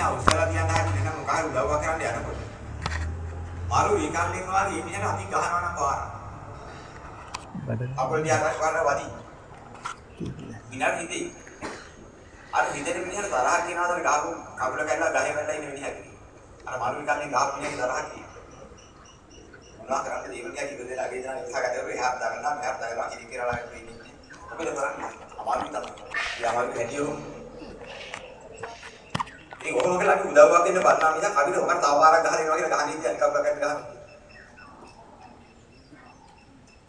මිනිහා උස්සලා තියන්න හරි වෙන මොකක් හරි උදව්වක් කරන්න යනකොට. මාළු ඒකල්ලෙන් වාගේ මේ මිනිහට අතින් ගහනවා නම් පාර. අපල් දිහා කරලා වදි. මිනිහා හිතේ. අර හිතේ මිනිහට තරහ කියනවාද ගහපු කබුල කැල්ලා ගහේ වැටලා ඉන්න මිනිහා කිව්වේ. අර මාළු ඒකල්ලෙන් ගහපු මිනිහගේ තරහ කිව්වේ. මොනවා කරන්නද ඒ මිනිහා කිව්ව දේ අගේ දාන ඉස්සහ ගැටේ එහාට දාගන්නවා මෙහාට දාගන්නවා කිරි කියලා ඉන්නේ. මොකද කරන්නේ? අමාරු තමයි. ඒ අමාරු හැදියෝ ඉතින් ඔහොම කියලා අපි උදව්වක් දෙන්න බන්නා මිසක් අපිට ඔකට තව පාරක් ගහලා එනවා කියලා ගහන්නේ ඉතින් අනිකක් බකත් ගහනවා.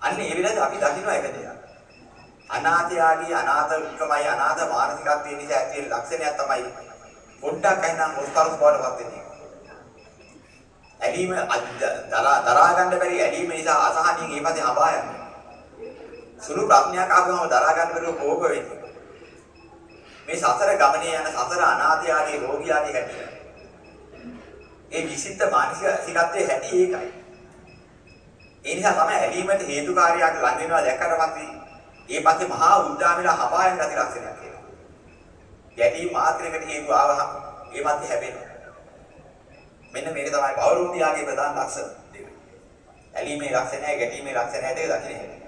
අන්න ඒ වෙලාවට අපි දකින්න එක දෙයක්. අනාථයාගේ අනාථකමයි අනාථ මානසිකත්වයේ නිසා ඇති වෙන ලක්ෂණයක් තමයි පොඩ්ඩක් අයිනම් මොස්තරස් බවටපත් වෙන්නේ. ඇලීම දරා දරා ගන්න බැරි ඇලීම නිසා අසහනියෙන් ඒ පැත්තේ හඹා යනවා. සුළු ප්‍රඥාවක් ආවම දරා ගන්න බැරුව කෝප වෙන්නේ. මේ සතර ගමනේ යන සතර අනාථයාගේ රෝගියාගේ හැටි. ඒ විසිද්ධ මානසික සිකත්වයේ හැටි ඒකයි. ඒ නිසා තමයි ඇලීමට හේතුකාරයක් ලඟ වෙනවා දැක්කට පස්සේ ඒ පස්සේ මහා උද්දා වෙලා හපායන ගති ලක්ෂණයක් එනවා. ගැටි මාත්‍රයකට හේතු ආවහම ඒ මැද හැපෙනවා. මෙන්න මේක තමයි බෞරුන්දියාගේ ප්‍රධාන ලක්ෂණ දෙක. ඇලීමේ ලක්ෂණය ගැටීමේ ලක්ෂණය දෙක දකින්න.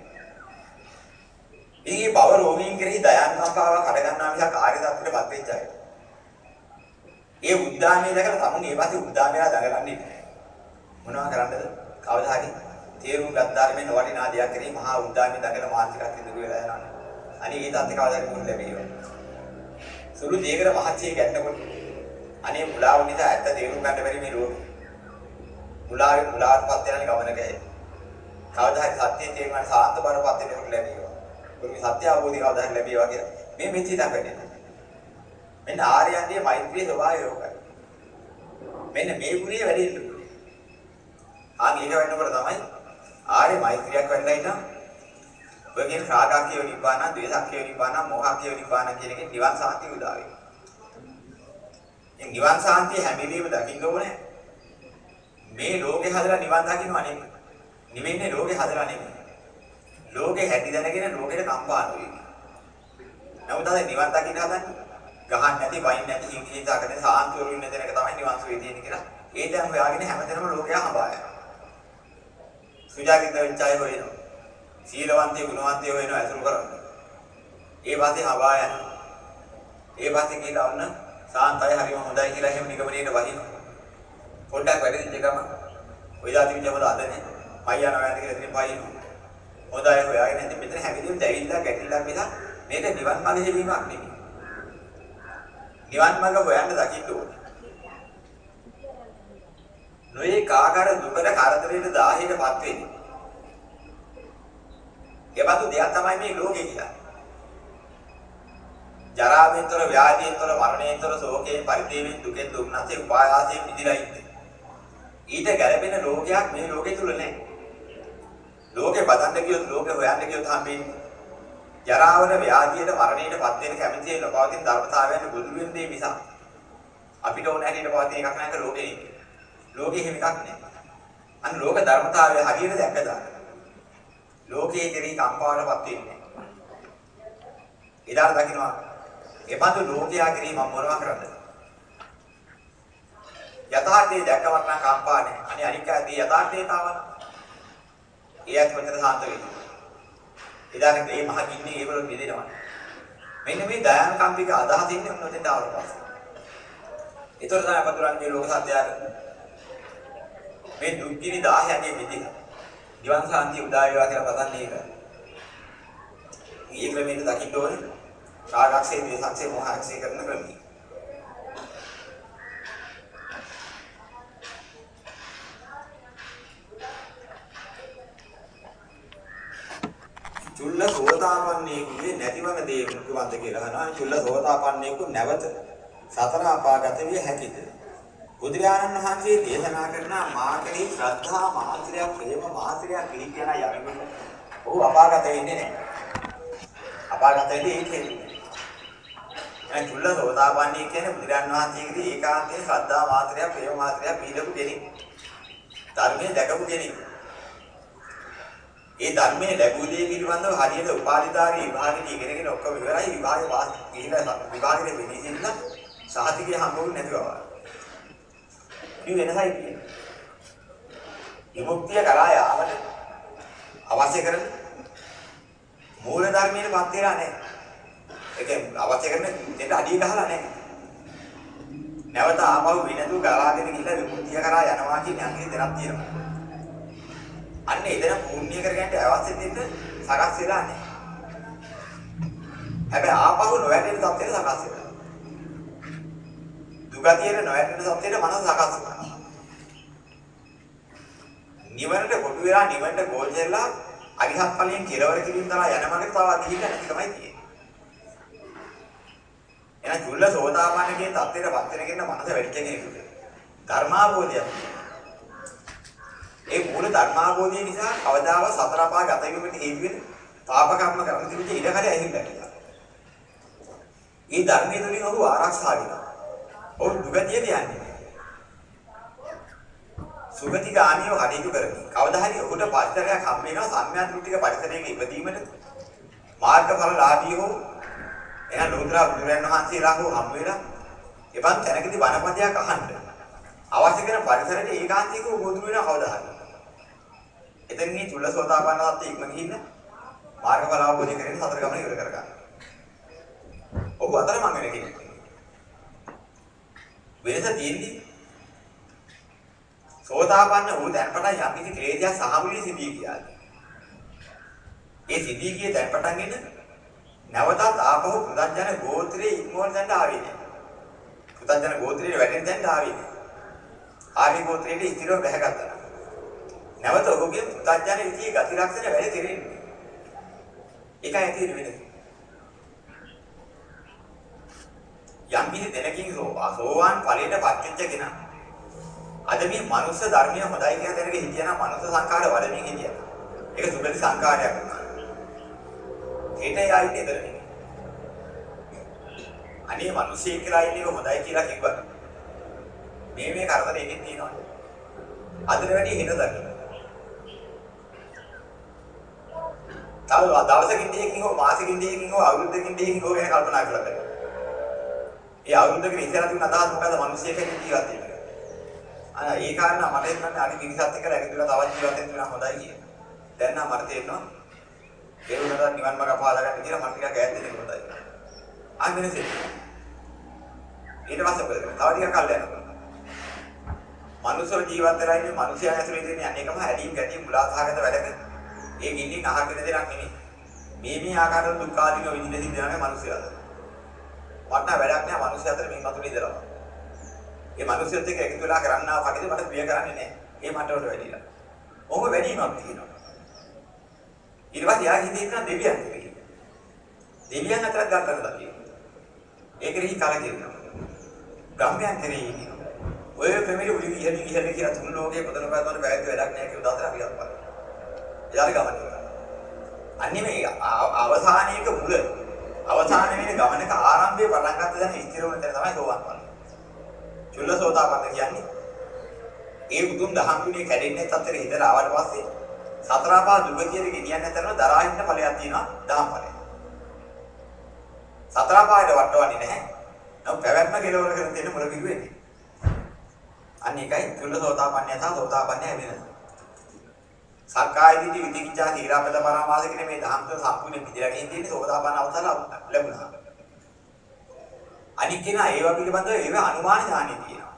ඉතින් මේ බව රෝගීන් කෙරෙහි දයානුකම්පාවක් අර ගන්නා මිසක් ආර්ය தත්ත්වයටපත් වෙච්ච අය. ඒ උද්දාමයේ දැකලා තමුන් ඒ පස්සේ උද්දාමයලා දඟලන්නේ නැහැ. මොනවා කරන්නද? කවදා හරි තේරුම් ගත්තාම මේ නොවටිනා දෙයක් කෙරෙහි මහා උද්දාමයේ දඟල මානසිකත්වයෙන් දුර වෙලා යනවා. අනේ ඒ தත්ත්ව කවදා හරි මුල් ලැබෙනවා. සුළු දෙයකට මහත්ය ගැටනකොට අනේ මුලාව නිසා ඇත්ත තේරුම් ගන්න බැරි මේ රෝගී. මුලාවේ මුලාවටපත් වෙනනි ගමනක. කවදා හරි සත්‍යයේ තේරුම් ගන්න සාන්ත බරපත් වෙනකොට ලැබෙනවා. මේ සත්‍ය අවබෝධය කවදා හරි ලැබේවා කියලා. මේ මෙච්චි දක්වන්නේ. මෙන්න ආර්යයන්ගේ මෛත්‍රී ස්වභාවය යෝගයි. මෙන්න මේ ගුණය වැඩි වෙන්න ඕනේ. ආන් ඒක වෙන්නකොට තමයි ආර්ය මෛත්‍රියක් වෙන්නයි නම් ඔයගෙන් රාගක්කිය නිබ්බාන, ද්වේෂක්කිය නිබ්බාන, මෝහක්කිය නිබ්බාන කියන එකේ නිවන් සාන්තිය උදා වෙනවා. මේ නිවන් සාන්තිය හැම වෙලෙම දකින්න ඕනේ. මේ ලෝකේ හදලා නිවන් දකින්න නෙමෙයි. නිවෙන්නේ ලෝකේ හදලා නෙමෙයි. ලෝකේ හැටි දැනගෙන ලෝකෙට කම්පා නොවි. නමුත් අද නිවන් දකින්න හදන්නේ ගහන්න නැති, වයින් නැති, හිංහිතා කරන සාන්තිවරු ඉන්න තැනක තමයි නිවන් සුවේ තියෙන්නේ කියලා. ඒ දැන් හොයාගෙන හැමතැනම ලෝකයා හඹා යනවා. සුජාතිත වෙච්චය හොයනවා. සීලවන්තය, ගුණවන්තය හොයනවා අසුරු කරන්නේ. ඒ වාසේ හඹා යනවා. ඒ වාසේ කියලා ඔන්න සාන්තය හරිම හොඳයි කියලා එහෙම නිගමනයේට වහිනවා. පොඩ්ඩක් වැඩිච්ච ගම ඔය જાති විදිහම අදනේ. පයියන වැන්ද කියලා ඉතින් පයින්නවා. හොඳ අය හොයාගෙන ඉතින් මෙතන හැමදේම දැවිලා ගැටිලා මිසක් මේක නිවන් මාර්ග හෙවීමක් නෙමෙයි. නිවන් මාර්ග හොයන්න දකින්න ඕනේ. නොයේ කාකාර දුකට කරදරයට 1000කටපත් වෙන්නේ. ඒබඳු දෙයක් තමයි මේ ලෝකේ කියන්නේ. ජරාවෙන්තර ව්‍යාධියෙන්තර මරණයෙන්තර ශෝකයෙන් පරිදේවෙන් දුකෙන් දුක්නසේ උපායාසයෙන් මිදිලා ඉන්නේ. ඊට ගැළපෙන ලෝකයක් මේ ලෝකේ තුල නැහැ. ලෝකේ බදන්න කියොත් ලෝකේ හොයන්න කියොත් හම්බෙන්නේ. ජරාවන ව්‍යාධියට මරණයට පත් වෙන කැමැතිේ ලබාගෙන ධර්මතාවයන් බුදු වෙන්නේ මිසක් අපිට ඕන හැටියට පවතින එකක් නැහැ ලෝකේ ඉන්නේ. ලෝකේ එහෙම එකක් නැහැ. අන්න ලෝක ධර්මතාවය හරියට දැක්ක දාන්න. ලෝකයේ කෙරෙහි කම්පාවටපත් වෙන්නේ නැහැ. ඊදාර දකින්නවා එපන්දු ලෝකයා කෙරෙහි මම මොනවා කරන්නද? යථාර්ථයේ දැක්කවත් නම් කම්පා නැහැ. අනේ අනික් ආදී යථාර්ථයේ තාවන. ඒ ඇත් මෙතන සාන්ත වෙනවා. ඉදානේ මේ මහ කින්නේ ඒවලු බෙදෙනවා. මෙන්න මේ දයාන කම්පික අදහස ඉන්නේ මොන දෙන්න ආවට පස්සේ. ඒතර තමයි පතුරන්නේ ලෝක සත්‍යය. මේ දුක්ගිනි 1000ගේ මිදික. නිවන් සාන්තිය උදා වේවා කියලා පතන්නේ ඒක. මේ ක්‍රමයෙන් දකින්න ඕනේ. රාගක්ෂේ, දේසක්ෂේ, මොහක්ෂේ කරන ක්‍රමී. චුල්ල සෝතාපන්නේකුගේ නැතිවන දේ මොකක්ද කියලා අහනවා. චුල්ල සෝතාපන්නේකු නැවත සතර අපාගත විය හැකිද? බුදුරජාණන් වහන්සේ දේශනා කරන මාර්ගයේ ශ්‍රද්ධා මාත්‍රයක් ප්‍රේම මාත්‍රයක් පිළිගෙන යන්නේ. ඔහු අපාගත වෙන්නේ නැහැ. අපාගත වෙන්නේ ඒක හේතුව. දැන් චුල්ල සෝතාපන්නී කියන්නේ බුදුරජාණන් වහන්සේගේ ඒකාන්තයේ ශ්‍රද්ධා මාත්‍රයක් ප්‍රේම මාත්‍රයක් පිළිලපු කෙනෙක්. ධර්මයේ දැකපු කෙනෙක්. ඒ ධර්මයේ ලැබුව දේ පිළිබඳව හරියට උපාධිධාරී විභාගෙට ඉගෙනගෙන ඔක්කොම ඉවරයි විභාගේ පාස් ගිහිලා විභාගෙට වෙලිසින්න සහතිකේ හම්බුනේ නැතිව. මේ වෙනසයි තියෙන්නේ. විමුක්තිය කරා යාමට අවශ්‍ය කරන මූල ධර්මයේ පත් වෙලා නැහැ. ඒක අවශ්‍ය කරන දෙන්න අඩිය ගහලා නැහැ. නැවත ආපහු විනතු ගලාගෙන ගිහිල්ලා විමුක්තිය කරා යනවා කියන අංගෙ දෙකක් තියෙනවා. අන්න එතන පුණ්‍ය කරගන්න අවශ්‍ය දෙන්න සකස් වෙලා නැහැ. හැබැයි ආපහු නොවැටෙන තත්ත්වෙට සකස් වෙනවා. දුගතියේ නොවැටෙන තත්ත්වෙට මනස සකස් වෙනවා. නිවනට කොටු වෙලා නිවනට ගෝචරලා අරිහත් ඵලයෙන් කෙලවර කිරීම තරහා යන මඟට තව අධිහිත නැති තමයි තියෙන්නේ. එහෙනම් චුල්ල සෝතාපන්නගේ தත්ත්වයට පත් වෙනකන් මනස වැඩි කෙනෙකුට ධර්මාභෝධයක්. ඒ මූල ධර්මාභෝධය නිසා කවදාවත් සතර පහ ගත වීමට හේතු වෙන පාප කර්ම කරන තිබිච්ච ඉඩකඩ ඇහිලා කියලා. ඒ ධර්මයේ තුලින් ඔහු ආරක්ෂා වෙනවා. ඔහු දුගතිය කියන්නේ. සුගතිගාමීව කටයුතු කරමි. කවදා හරි ඔහුට පරිසරයක් හම් වෙනවා සම්මියන්ත්‍රික පරිසරයක ඉපදීමට මාර්ගඵලලාභී හෝ එහෙනම් ලෝතර බුදුරයන් වහන්සේලා හෝ හම් වෙලා එවන් තැනකදී වනපදයක් අහන්න. අවශ්‍ය කරන පරිසරයට ඒකාන්තිකව ගොදුරු වෙනවා කවදා හරි. එතනින් මේ චුල්ලසෝතාපන්න තත්ත්වයේ ඉක්ම ගිහින් මාර්ගඵල අවබෝධ කරගෙන සතර ගමන ඉවර කරගන්න. ඔබ අතර මං වෙන කෙනෙක්. වෙනස තියෙන්නේ සෝතාපන්න වූ දැන් පටන් යම් කිසි ක්ලේශයක් සහමුලිය සිදී කියන්නේ. ඒ සිදී කියේ දැන් පටන්ගෙන නැවතත් ආපහු පුදජන ගෝත්‍රයේ ඉක්මවන දැන් ආවේ නෑ. පුදජන ගෝත්‍රයේ වැටෙන දැන් ආවේ නෑ. ආර්ය ගෝත්‍රයේ ඉතිරව බැහැගත්තා. නැවත ඔහුගේ පුදජන විදියේ ගති ලක්ෂණ වැඩි කෙරෙන්නේ. ඒකයි ඇති වෙන්නේ. යම් කිසි දෙනකින් සෝවාන් ඵලයට පත්වෙච්ච කෙනා අද මේ මනුස්ස ධර්මය හොඳයි කියන දැනගෙන හිටියනම් මනුස්ස සංකාර වඩමින් හිටියා. ඒක සුබලි සංකාරයක් වුණා. ඒට එයා ඉන්නේ එතන. අනේ මිනිස්සේ කියලා ඉන්නේ හොඳයි කියලා කිව්වා. මේ මේ කරදර එකෙන් තියෙනවා. අදට වැඩි හිත දකින්න. තව දවසකින් දෙකකින් හෝ මාසෙකින් දෙකකින් හෝ අවුරුද්දකින් දෙකකින් හෝ ගැන කල්පනා කරලා බලන්න. ඒ අවුරුද්දකින් ඉස්සරහ තිබුණ අදහස් මොකද මිනිස්සේ කෙනෙක් ජීවත් වෙන්නේ. අර ඒ කාරණා මට හිතන්නේ අනිත් මිනිසත් එක්ක රැඳිලා තවත් ජීවත් වෙන්න නම් හොඳයි කියලා. දැන් නම් මට තේරෙනවා ඒ උනට නිවන් මාර්ග පාදා ගන්න කියලා මට ටිකක් ඈත් වෙන්න හොඳයි. අන්දිනසේ. ඊට පස්සේ තව ටිකක් කල් යනවා. මනුෂ්‍ය ජීවත් වෙලා ඉන්නේ මිනිසයා ඇතුලේ තියෙන අනේකම හැදීම් ගැටීම් මුලාසහගත වැඩක ඒ ගින්නින් අහගෙන දෙයක් නෙමෙයි. මේ මේ ආකාරයෙන් දුක් ආදීන විඳින සිද්ධානේ මිනිසයාද. මට වැඩක් නෑ මිනිස්සු අතර මේ මතුනේ ඉඳලා. ඒ මිනිස්සුත් එක්ක එකතු වෙලා කරන්නා වගේ මට ප්‍රිය කරන්නේ නැහැ. ඒ මට වල වැඩිලා. ඔහොම වැඩිමක් තියෙනවා. ඊට පස්සේ යා හිතේ ඉන්න දෙවියන් එක්ක. දෙවියන් අතරත් ගන්නට දකින්න. ඒක රිහි කලකිරෙනවා. බ්‍රහ්මයන් කෙරෙහි ඉන්නවා. ඔය ප්‍රමිති උලි ඉහළ ඉහළ කියලා තුන් ලෝකේ පදන පාදවල වැයද වැඩක් නැහැ කියලා දාතර අපි අත්පත්. එයාට ගමන කරනවා. අන්නේ මේ අවසානයේක මුල අවසාන වෙන ගමනක ආරම්භයේ පටන් ගන්න දැන ඉස්තිර වෙන තැන තමයි සෝවන් වන්නේ. චුල්ලසෝතාපන්න කියන්නේ ඒ උතුම් දහම් ගුණේ කැඩෙන්නේ තත්තර හිතලා ආවට පස්සේ සතරපා දුගතියට ගෙනියන්න තරම දරා ඉන්න ඵලයක් තියෙනවා දහම් ඵලය. සතරපායට වටවන්නේ නැහැ. නමුත් පැවැත්ම කෙලවර කරන දෙන්න මුල පිළි වෙන්නේ. අන්න ඒකයි චුල්ලසෝතාපන්නය සහ සෝතාපන්නය වෙනස. සක්කාය දිට්ඨි විදිකිච්ඡා සීලාපද පරාමාස කියන මේ දහම් තුන සම්පූර්ණ පිළිලා ගින් තියෙන්නේ සෝතාපන්න අවස්ථාව ලැබුණා. අනිත් කෙනා ඒවා පිළිබඳව ඒව අනුමාන ඥානෙ තියෙනවා.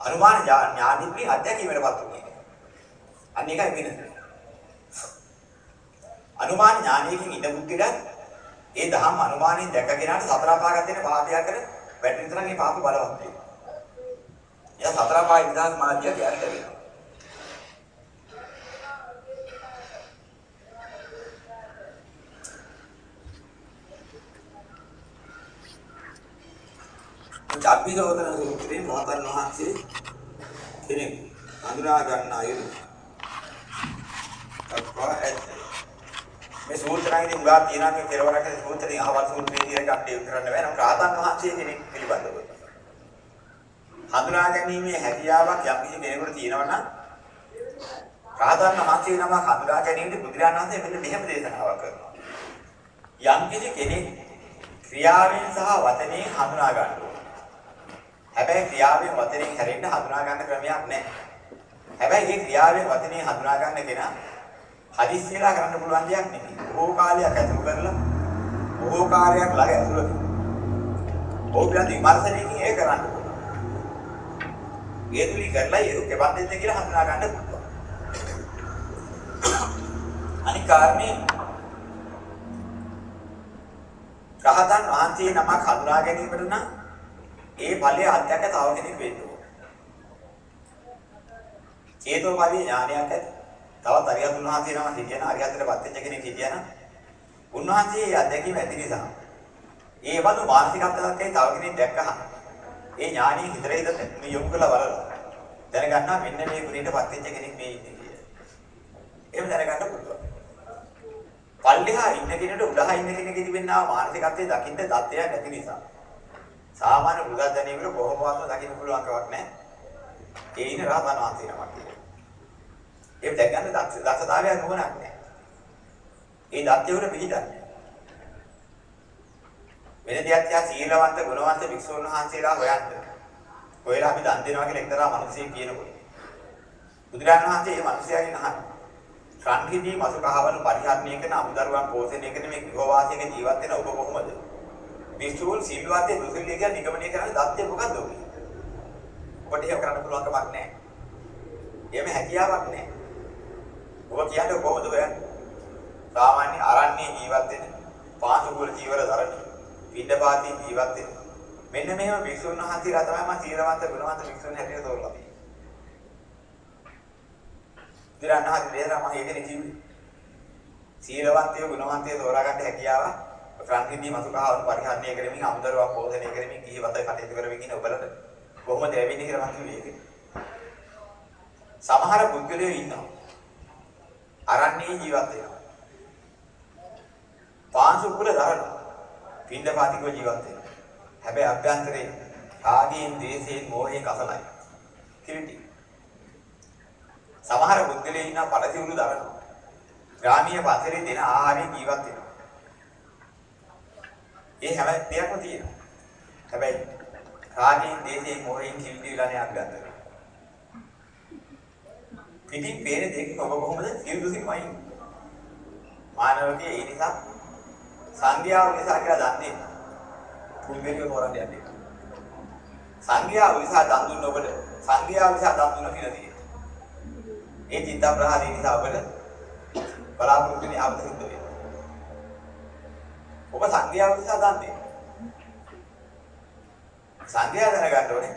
අනුමාන ඥානෙත් අධ්‍යක්ීමකටපත් උනේ. අන්න ඒකයි වෙනස. අනුමාන ඥානයකින් ඉඳ බුද්ධියට ඒ දහම් අනුමානෙන් දැකගෙනාට සතර පාගත දෙන පාපය කර වැටෙන තරම් මේ පාප බලවත් වෙනවා. එයා සතර පායි නිදාස් මාධ්‍ය කියන්නේ වෙනවා. චබ්බිදෝතන සූත්‍රයේ මහතන් වහන්සේ කෙනෙක් අඳුරා ගන්න අයුරු දක්වා ඇත. මේ සූත්‍රයන්දී උගා තියෙනවා මේ කෙරවරක සූත්‍රයේ අහවල් සූත්‍රයේ තියෙන කට්ටිය කරන්න බෑ නම් රාතන් වහන්සේ කෙනෙක් පිළිබඳව. හඳුනා ගැනීමේ හැකියාවක් යම් කිසි කෙනෙකුට තියෙනවා නම් රාතන් වහන්සේ නම හඳුනා ගැනීමට බුදුරජාණන් වහන්සේ මෙන්න මෙහෙම දේශනාවක් කරනවා. යම් කිසි කෙනෙක් ක්‍රියාවෙන් සහ වචනයෙන් හඳුනා ගන්නවා. හැබැයි ක්‍රියාවෙන් වචනෙන් හැරෙන්න හඳුනා ගන්න ක්‍රමයක් නැහැ. හැබැයි මේ ක්‍රියාවෙන් වචනේ හඳුනා ගන්න කෙනා හදිස්සියලා කරන්න පුළුවන් දෙයක් නෙමෙයි. බොහෝ කාලයක් ඇතුළු කරලා බොහෝ කාර්යයක් ළඟ ඇතුළු කරලා. ඕක පිළිබඳ විමර්ශනයකින් ඒක කරන්න පුළුවන්. ඒ තුලින් කරලා ඒක කෙබඳ දෙන්න කියලා හඳුනා ගන්න පුළුවන්. අනික් කාරණේ රහතන් වහන්සේ නමක් හඳුනා ගැනීමට නම් ඒ ඵලයේ අධ්‍යක්ෂ තව කෙනෙක් වෙන්න ඕන. චේතෝපදී ඥානයක් ඇති. තවත් අරියතුන් වහන්සේ නම හිටියන අරියතට පත් වෙච්ච කෙනෙක් හිටියන උන්වහන්සේ ඒ අධ්‍යක්ෂීම ඇති නිසා ඒ වගේ මානසිකත්වයක් තව කෙනෙක් දැක්කහම ඒ ඥානිය හිතට හිතට මේ යොමු කරලා බලලා දැනගන්නවා මෙන්න මේ ගුණයට පත් වෙච්ච කෙනෙක් මේ ඉන්නේ කියලා. එහෙම දැනගන්න පුළුවන්. පල්ලෙහා ඉන්න කෙනෙකුට උඩහා ඉන්න කෙනෙකුගේ තිබෙනා මානසිකත්වයේ දකින්න தත්ත්වයක් නැති නිසා සාමාන්‍ය බුදුදහමේ කොහොමවත් දකින්න පුළුවන් කමක් නැහැ. ඒ ඉන්න රහතන් වහන්සේ නමක් කියලා. ඒක දැක් ගන්න දක්ෂතාවයක් නුවණක් නැහැ. ඒ දත්ය උඩ පිළිදන්නේ. වෙන දෙයක් තියා සීලවන්ත ගුණවන්ත භික්ෂුන් වහන්සේලා හොයන්න. හොයලා අපි දන් දෙනවා කියලා එක්තරා මිනිසෙක් කියනකොට. බුදුරජාණන් වහන්සේ මේ මිනිසයාගෙන් අහනවා. සංහිදී මසු කහවණු පරිහරණය කරන අමුදරුවන් පෝෂණය කරන මේ ගෘහවාසයක ජීවත් වෙන ඔබ කොහොමද? භික්ෂුන් සිල්වත්යේ දුසිල්ලිය කියලා නිගමනය කරන්නේ දත්ය මොකද්ද ඔබ? ඔබට එහෙම කරන්න පුළුවන් කමක් නැහැ. එහෙම හැකියාවක් නැහැ. ඔබ කියන්නේ කොහොමද හොයන්නේ? සාමාන්‍ය අරන්නේ ජීවත් වෙන පාසුකුල ජීවර දරන පින්නපාතී ජීවත් වෙන මෙන්න මෙහෙම වික්ෂුන් වහන්සේලා තමයි මම සීලවන්ත ගුණවන්ත වික්ෂුන් හැටියට තෝරලා තියෙන්නේ. දිරණහත් දේරා මම ඒකනේ කිව්වේ. සීලවන්තයෝ ගුණවන්තයෝ තෝරාගන්න හැකියාව ප්‍රාන්තිදී මසුකහවල් පරිහරණය කරමින් අමුදරුවක් පෝෂණය කරමින් කිහිවත කටයුතු කරමින් ඉන්න ඔබලට කොහොමද ලැබෙන්නේ කියලා මම කිව්වේ ඒක. සමහර පුද්ගලයෝ ඉන්නවා. අරන්නේ ජීවත් වෙනවා. පාංශු කුල දරනවා. පින්දපාතිකව ජීවත් වෙනවා. හැබැයි අභ්‍යන්තරේ ආදීන් දේශයෙන් මොහේ කසලයි. කිලිටි. සමහර පුද්ගලයෝ ඉන්නවා පළසිවුරු දරනවා. ග්‍රාමීය පන්සලේ දෙන ආහාරයෙන් ජීවත් වෙනවා. ඒ හැම දෙයක්ම තියෙනවා. හැබැයි ආදීන් දේශයෙන් මොහෙන් කිලිටි වෙලා නේ අභ්‍යන්තරේ. පිටින් පේන දෙයකින් ඔබ කොහොමද සිල්දුසින් වයින්? මානවකයේ ඒ නිසා සංඝයාව නිසා කියලා දන් දෙන්න. කුල්මේක හොරන්න යන්නේ. සංඝයාව නිසා දන් දුන්න ඔබට සංඝයාව නිසා දන් දුන්න කියලා තියෙනවා. ඒ චිත්ත ප්‍රහාරය නිසා ඔබට බලාපොරොත්තු වෙන ආපත සිද්ධ වෙනවා. ඔබ සංඝයාව නිසා දන් දෙන්න සංඝයා දැනගන්න ඕනේ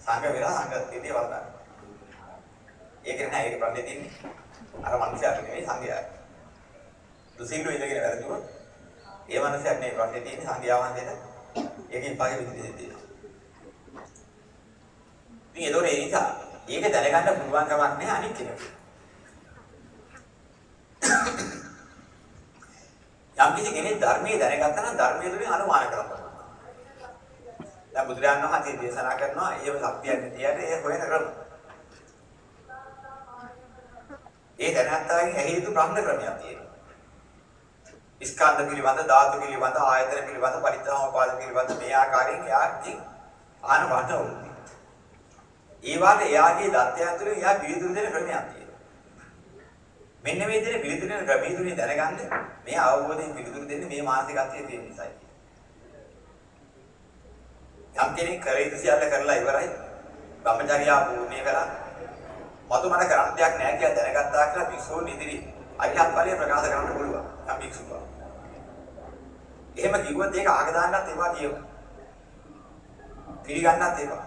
සංඝ වෙලා සංඝත්වයේදී වරදක් ඒක නෑ ඒක ප්‍රශ්නේ තියෙන්නේ. අර මනුස්සයාට නෙමෙයි සංඝයාට. දුසිල්ලෝ ඉඳගෙන වැරදුවොත් ඒ මනුස්සයාට නෙමෙයි ප්‍රශ්නේ තියෙන්නේ සංඝයා වහන්සේට. ඒකෙන් පගේ විදිහට තියෙනවා. ඉතින් ඒතොර ඒ නිසා ඒක දැනගන්න පුළුවන් කමක් නෑ අනිත් කෙනෙකුට. යම් කිසි කෙනෙක් ධර්මයේ දැනගත්තා නම් ධර්මයේ තුලින් අනුමාන කරනවා. දැන් බුදුරජාණන් වහන්සේ දේශනා කරනවා එහෙම සත්‍යයක් නැතියට ඒ හොයන ක්‍රම. ඒ දැනත්තාගෙන් ඇහි යුතු ප්‍රශ්න ක්‍රමයක් තියෙනවා. ස්කන්ධ පිළිබඳ, ධාතු පිළිබඳ, ආයතන පිළිබඳ, පරිත්‍යාගපාද පිළිබඳ මේ ආකාරයෙන් එයාකින් ආන වර්ණ වුණා. ඒ වාගේ එයාගේ දත්යන් තුළ එයා පිළිතුරු දෙන ක්‍රමයක් තියෙනවා. මෙන්න මේ දෙන පිළිතුරු දෙන ක්‍රමී තුලින් දැනගන්න මේ අවබෝධයෙන් පිළිතුරු දෙන්නේ මේ මානසිකත්වයේ තියෙන නිසායි. යම් කෙනෙක් කර යුතු සියල්ල කරලා ඉවරයි. බ්‍රහ්මචර්යා පූර්ණේ කළා. මතු මට කරන්න දෙයක් නැහැ කියලා දැනගත්තා කියලා භික්ෂූන් ඉදිරි අරිහත් ඵලය ප්‍රකාශ කරන්න පුළුවන්. යම් භික්ෂුවක්. එහෙම කිව්වොත් ඒක ආග දාන්නත් එපා කියනවා. පිළිගන්නත් එපා.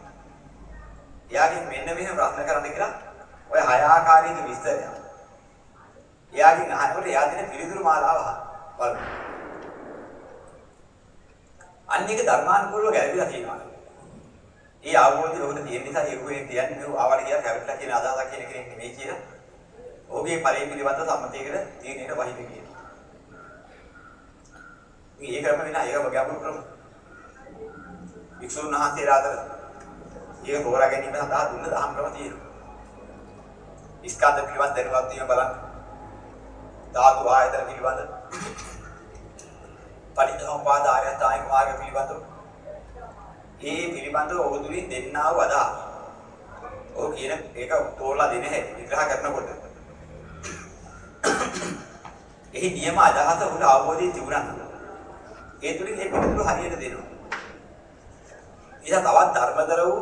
එයාගෙන් මෙන්න මෙහෙම ප්‍රශ්න කරන්න කියලා ඔය හය ආකාරයක විස්තරය. එයාගෙන් අහනකොට එයා දෙන පිළිතුරු මාලාව බලන්න. අන්න එක ධර්මානුකූලව ගැළපීලා තියෙනවා. ඒ අවබෝධය ඔහුට තියෙන නිසා ඒ කුවේ කියන්නේ මේ ආවට කියලා කැවිලා කියන අදහසක් කියන කෙනෙක් නෙමෙයි කියලා. ඔහුගේ ඵලයේ පිළිබඳ සම්මතයකට තීරණයට වහින්න කියනවා. මේ ඒකම වෙන ඒක ගැඹුරු ක්‍රම. වික්ෂුන් වහන්සේලා අතර ඒක හොරා ගැනීම සඳහා දුන්න දහම් ක්‍රම තියෙනවා. ස්කන්ධ පිළිබඳ දැනුවත් වීම බලන්න. ධාතු ආයතන පිළිබඳ පරිණාමපාද ආයතන මාර්ග පිළිබඳව ඒ පිළිබඳව ඔහුදුලින් දෙන්නා වූ අදහස්. ඔහු කියන ඒක තෝරලා දෙන හැටි විග්‍රහ කරනකොට. එහි නියම අදහස උඩ අවබෝධය තිබුණා. ඒ තුලින් ඒ පිළිතුරු හරියට දෙනවා. ඊට තවත් ධර්මදර වූ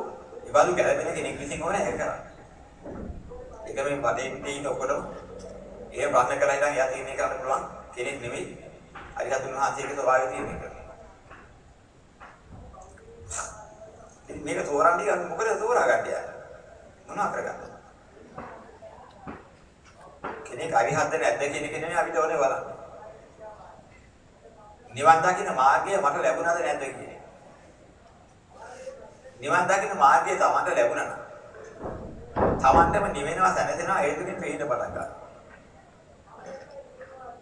ඉබඳු ගැළපෙන කෙනෙක් විසින් ඕන ඒක කරන්න. ඒක මේ පදේ තියෙන ඔක්කොම ඒ ප්‍රශ්න කරලා ඉඳන් එයා තීරණය කරන්න පුළුවන් කෙනෙක් නෙමෙයි. අරිහතුන් වහන්සේගේ ස්වභාවය තියෙන එක. ඉතින් මේක තෝරන්නේ ගන්න මොකද තෝරාගන්නේ? මොනවා කරගන්නද? කෙනෙක් අරිහත්ද නැද්ද කියන එක නෙමෙයි අපිට ඕනේ බලන්න. නිවන් දකින්න මාර්ගය මට ලැබුණාද නැද්ද කියන එක. නිවන් දකින්න මාර්ගය තමන්ට ලැබුණා නම් තමන්ටම නිවෙනවා සැනසෙනවා ඒ තුලින් පේන්න පටන් ගන්නවා.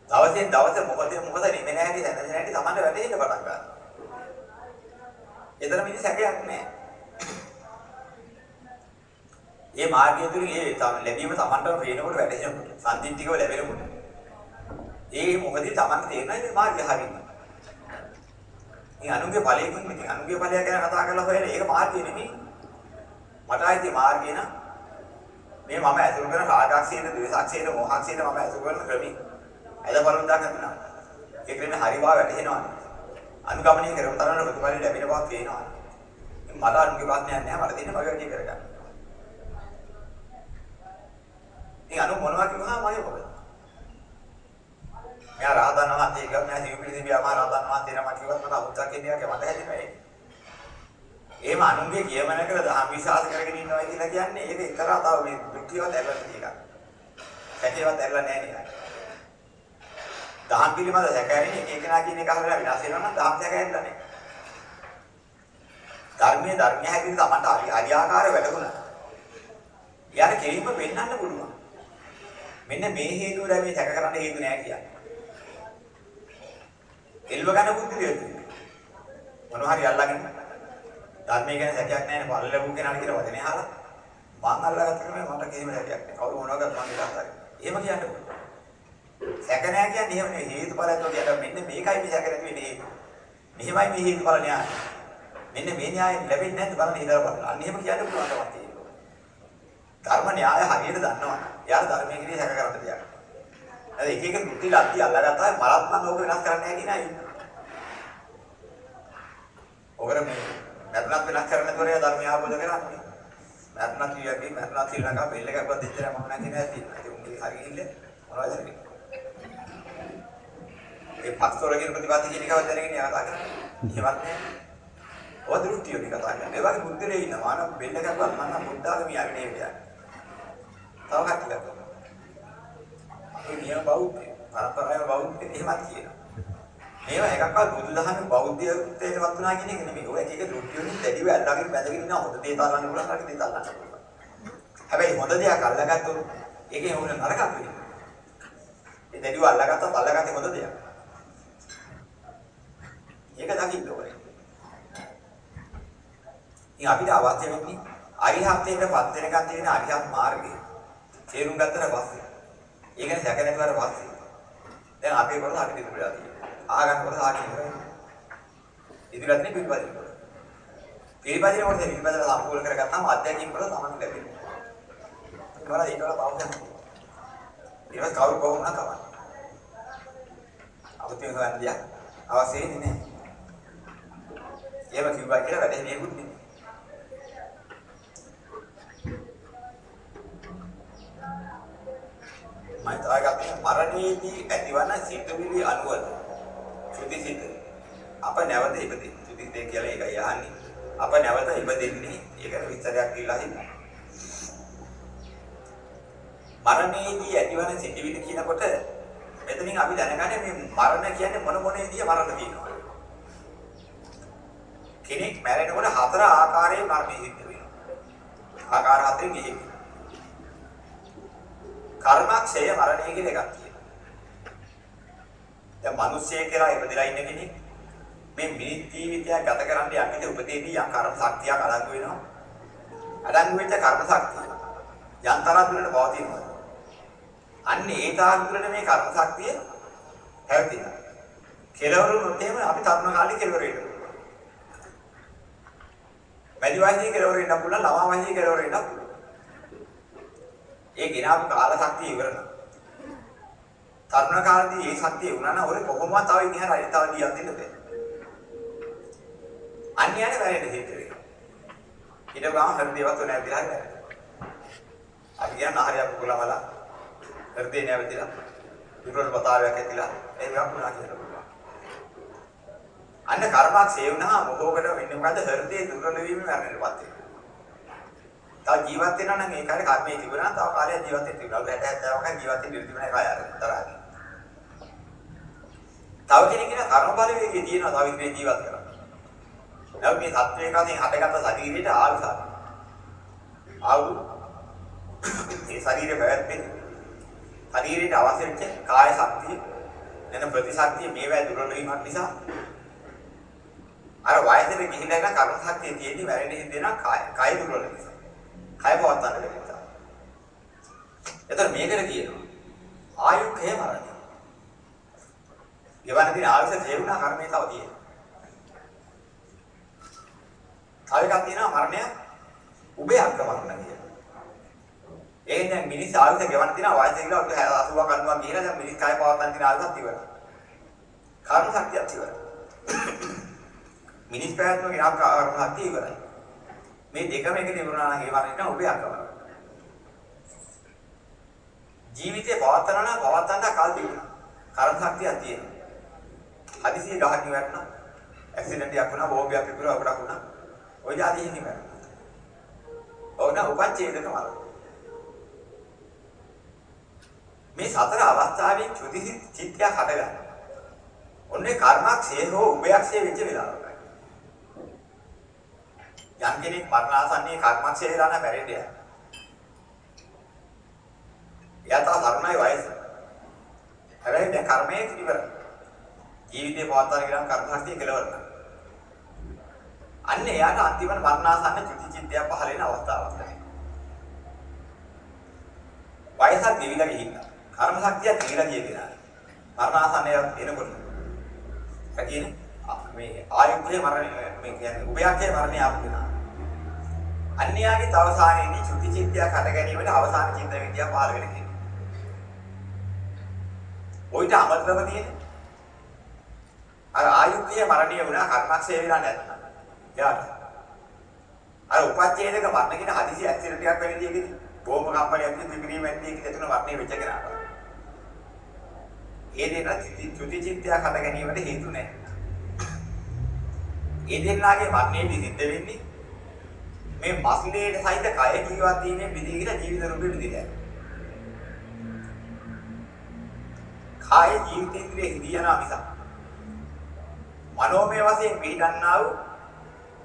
දවසින් දවස මොකද මොකද නිවෙන හැටි දැනෙන හැටි Tamanට වැටෙන්න පටන් ගන්නවා. එතන මිනිස් හැකයක් නැහැ. මේ මාර්ගය තුලින් ඒ ලැබීම Tamanටම පේනකොට වැටෙනකොට සම්දිත්තිකව ලැබෙනකොට ඒ මොකද Tamanට තේරෙනවා මේ මාර්ගය හරියට. මේ අනුගේ ඵලයෙන් මේ අනුගේ ඵලය ගැන කතා කරලා හොයන ඒක මාර්ගය නෙමෙයි. මට ආයේ මාර්ගය නම් මේ මම ඇසුරු කරන රාගක්ෂේද, ද්වේෂක්ෂේද, මොහක්ෂේද මම ඇසුරු කරන ක්‍රමී ඇද බලන් දා කරනවා. ඒ ක්‍රමේ හරි බව වැටහෙනවා. අනුගමනය කරන තරම ප්‍රතිඵල ලැබෙන බව පේනවා. මට අනුගේ ප්‍රශ්නයක් නැහැ මට තියෙන මගේ වැඩේ කරගන්න. ඉතින් අනු මොනවා කිව්වහම මගේ මොකද? මෙයා රහතන් වහන්සේ කියව මෙයා සිවිපිලි දිවියා මහ රහතන් වහන්සේ නම කිව්වත් මට අමුත්තක් කියන්නේ නැහැ මට හැදෙන්නේ ඒක. එහෙම අනුන්ගේ කියමනකට දහම් විශ්වාස කරගෙන ඉන්නවා කියලා කියන්නේ ඒක එක්තරා තව මේ දුක්ඛියවත් ඇරලා තියෙන එකක්. සැකේවත් ඇරලා නැහැ නේද? දහම් පිළිබඳ සැකෑරෙන එක එකනා කියන එක අහලා විනාශ වෙනවා නම් දහම් සැකෑරෙන්න නැහැ. ධර්මයේ ධර්මයේ හැටියට තමන්ට අරියාකාර වැටුණා. යාර කෙලින්ම වෙන්නන්න පුළුවන්. මෙන්න මේ හේතුව දැන් මේ සැක කරන්න හේතු නෑ කියන්නේ. එල්ව ගන්න බුද්ධිය මොනවා හරි අල්ලගෙන ධර්මයේ ගැන සැකයක් නැහැ නේ පල්ලෙවු කෙනාට කියලා වචනේ අහලා මං අල්ලගත්ත කෙනා මට කිසිම සැකයක් නැහැ. කවුරු මොනවා කරත් මං ඉලක්ක හරි. එහෙම කියන්න පුළුවන්. සැක නැහැ කියන්නේ එහෙම නෙවෙයි හේතුඵලයක් කියන්නේ මෙන්න මේකයි මේ සැක නැති වෙන්නේ. මෙහෙමයි මේ හේතුඵල න්යාය. මෙන්න මේ න්යාය ලැබෙන්නේ නැද්ද බලන්න ඉඳලා බලන්න. අන්න එහෙම කියන්න පුළුවන් තමයි තියෙන්නේ. ධර්ම න්යාය හරියට දන්නවා. එයාට ධර්මයේ කිරී සැක කරන්න දෙයක්. අර එක එක කුටි ලද්දි අල්ලගත්තා මරත් මම ඕක වෙනස් කරන්න නැහැ කියන අය ඉන්නවා. ඔකර මේ මරණත් වෙනස් කරන්න තෝරේ ධර්මය ආපෝද කරන්නේ. මරණත් කියකි මරණත් ශ්‍රී ලංකාව බෙල්ල කපුවා දෙච්චර මම නැහැ කියන ඇති. ඒක උන්ගේ හරි ගිහිල්ල මොනවද කරන්නේ? ඒ පස්තොරගෙන ප්‍රතිපatti කියන එකවත් දැනගෙන යා කතා කරන්නේ. එහෙමත් නෑ. ඔය දෘෂ්ටිය ටික කතා කරන්නේ. ඒ වගේ බුද්ධලේ ඉන්නවා. මම බෙල්ල කපුවා මම බුද්ධාගම යන්නේ කියන්නේ. තව කට්ටියක් ඒ නියම බෞද්ධ පරම්පරාවේ බෞද්ධ එහෙමත් කියනවා. මේවා එකක්වත් බුදුදහමේ බෞද්ධත්වයට වත් වුණා කියන එක නෙමෙයි. ඔය එක එක දෘෂ්ටි වලින් දැඩිව අල්ලගෙන බැඳගෙන ඉන්න හොඳ දේ තල්ලන්න පුළුවන් හරි දේ තල්ලන්න පුළුවන්. හැබැයි හොඳ දෙයක් අල්ලගත්තොත් ඒකේ ඕන නරකක් වෙනවා. ඒ දැඩිව අල්ලගත්තත් අල්ලගත්තේ හොඳ දෙයක්. ඒක දකින්න ඕනේ. ඉතින් අපිට අවශ්‍ය වෙන්නේ අරිහත්ත්වයටපත් වෙනකන් තියෙන අරිහත් මාර්ගය. තේරුම් ගත්තට පස්සේ ඒක ගැන සැක නැතුවට පස්සේ දැන් අපේ කොටස අපිට ඉතුරු වෙලා තියෙනවා. ආගම් කොටස ආගෙන ඉවරයි. ඉදිරියට නේ පිළිපදින කොටස. පිළිපදින කොටස පිළිපදලා සම්පූර්ණ කරගත්තාම අධ්‍යයනයෙන් කොටස තමයි ලැබෙන්නේ. ඒක වල ඒක වල පවුදන්. ඒක කවුරු කොහොමද කවන්නේ. අපිට හොයන්න දෙයක් අවශ්‍ය වෙන්නේ නැහැ. එහෙම කිව්වා කියලා වැඩේ නෙකුත් නෙමෙයි. මම තාගත්තේ මරණයේදී ඇතිවන සිතුවිලි අනුවද චුති සිත අප නැවත ඉපදෙන්නේ චුති සිත කියලා ඒකයි අහන්නේ අප නැවත ඉපදෙන්නේ ඒකට විස්තරයක් දීලා හිටියා මරණයේදී ඇතිවන සිතුවිලි කියනකොට මෙතනින් අපි දැනගන්නේ මේ මරණ කියන්නේ මොන මොන විදිය මරණ තියෙනවා කෙනෙක් මැරෙනකොට හතර ආකාරයේ මරණය සිද්ධ වෙනවා ආකාර හතරෙන් ඉහිමි කර්මක්ෂය මරණය කියන එකක් තියෙනවා. දැන් මිනිස්සය කියලා ඉපදලා ඉන්න කෙනෙක් මේ මිනිත් ජීවිතය ගත කරන්න යන්නේ උපදේදී යම් කර්ම ශක්තියක් අඩංගු වෙනවා. අඩංගු වෙච්ච කර්ම ශක්තිය යම් තරම් දුරට පවතිනවා. අන්න ඒ තරම් දුරට මේ කර්ම ශක්තිය හැවතිනවා. කෙලවරු නොතේම අපි තරුණ කාලේ කෙලවර වෙනවා. මැදි වයසේ කෙලවර ඉන්න පුළුවන් ළමා වයසේ කෙලවර ඉන්න පුළුවන්. ඒ ගිනාපු කාල ශක්තිය ඉවර නම්. තරුණ කාලේදී මේ ශක්තිය වුණා නම් ඔය කොහොමවත් තව ඉන්නේ හරියට තව දියක් දෙන්න බෑ. අන්‍යයන්ට වැරෙන්න හිතේ. ඊට ගාම හෘදේවත් උනේ නැතිලා වැරෙන්න. අපි කියන හරියක් කුලවල හෘදේ නැවතිලා විරෝධ පතාවයක් ඇතිලා ඒ වගේ වුණා කියලා. අන්න කර්මයක් සේ වුණා මොකෝකට වෙන්නේ මොකද්ද හෘදේ දුර්වල වීම මරණයටපත් වෙනවා. තව ජීවත් වෙනවා නම් ඒ කාලේ කර්මයේ තිබුණා තව කාලයක් ජීවත් වෙන්න තිබුණා. 60 70ක් ජීවත් වෙන්න තිබුණා ඒ කාලේ අර තරහදී. තව කෙනෙක් කියන කර්ම බලවේගය තියෙනවා තව ඉදිරියේ ජීවත් කරන්න. නමුත් මේ සත්වයේ කාලෙන් හටගත්ත ශරීරයට ආවිසාර. ආවු මේ ශරීරය පැවැත්මේ ශරීරයට අවශ්‍ය වෙච්ච කාය ශක්තිය එන ප්‍රතිශක්තිය මේවා දුර්වල වීමක් නිසා අර වයසට ගිහිල්ලා ඉන්න කර්ම ශක්තිය තියෙන්නේ වැරෙන්න හින්දේනා කාය කාය දුර්වල නිසා. කය පවත්තන්න බැරි නිසා. එතන මේකට කියනවා ආයුක්ඛය මරණය. ගෙවන දින ආයුෂ ජීවුණා කර්මේ තව තියෙනවා. තව එකක් තියෙනවා මරණය උභයංග මරණ කියලා. ඒ දැන් මිනිස් ආයුධ ගෙවන්න තියෙනවා වයස ගිහලා 80ක් 90ක් ගිහලා දැන් මිනිස් කය පවත්තන් තියෙන ආයුධත් ඉවරයි. කර්ම ශක්තියත් ඉවරයි. මිනිස් පැවැත්ම ගෙන කර්ම ශක්තිය ඉවරයි. මේ දෙකම එකට ඉවරනා නම් ඒ වරේට ඔබේ අකවර. ජීවිතේ පවත්තන නම් පවත්තන්න කල් තිබුණා. කර්ම ශක්තියක් තියෙනවා. හදිසියෙ ගහක් ඉවරනා. ඇක්සිඩන්ට් එකක් වුණා, බෝම්බයක් පිපුණා, අපරක් වුණා. ඔය જાති හින්නේ මරන. ඕන උපච්ඡේදක මරන. මේ සතර අවස්ථාවෙන් චුති චිත්තයක් හටගන්නවා. ඔන්නේ කර්මක්ෂය හෝ උභයක්ෂය වෙච්ච වෙලාවකයි. යම් කෙනෙක් මරණාසන්නයේ කර්මක්ෂය වෙලා නැ බැරෙන්න යනවා. එයා තා තරුණයි වයස. හැබැයි දැන් කර්මයේ ඉවරයි. ජීවිතේ පවත්වාගෙන ගියනම් කර්ම ශක්තිය කෙලවර කරනවා. අන්න එයාට අන්තිම මරණාසන්න චුති චිත්තයක් පහළ වෙන අවස්ථාවක් තමයි. වයසක් ගෙවිලා ගිහිල්ලා කර්ම ශක්තිය ගෙවිලා ගිය කෙනා. මරණාසන්නය එනකොට. ඒ කියන්නේ මේ ආයුක්කේ මරණය මේ කියන්නේ උභයක්කේ මරණය ආපු කෙනා. අන්‍යයාගේ තවසානයේදී චුති චිත්තයක් හට ගැනීමට අවසාන චිත්ත විද්‍යාව පහළ වෙන කෙනා. ඔයිට අමතරව තියෙන අර ආයුක්කේ මරණය වුණා කර්මක්ෂය වෙලා නැත්නම් එයාට අර උපච්ඡේදක මරණ කියන හදිසි ඇක්සිඩන්ට් එකක් වෙන දෙයකදී බෝම්බ කම්පැනියක් විදිහට පිපිරීම ඇද්දේකදී එතන මරණය වෙච්ච කෙනාට. ඒ දෙන්න ත්‍ෘති චිත්තයක් හට ගැනීමට හේතු නැහැ. ඒ දෙන්නාගේ මරණයේදී සිද්ධ වෙන්නේ මේ මස්ලේට සහිත කය ජීවත් වීමෙන් විදිහට ජීවිත රූපෙ විදිහට. කාය ජීවිතේන්ද්‍රයේ හිදියනා මිසක් මනෝමය වශයෙන් පිළිගන්නා වූ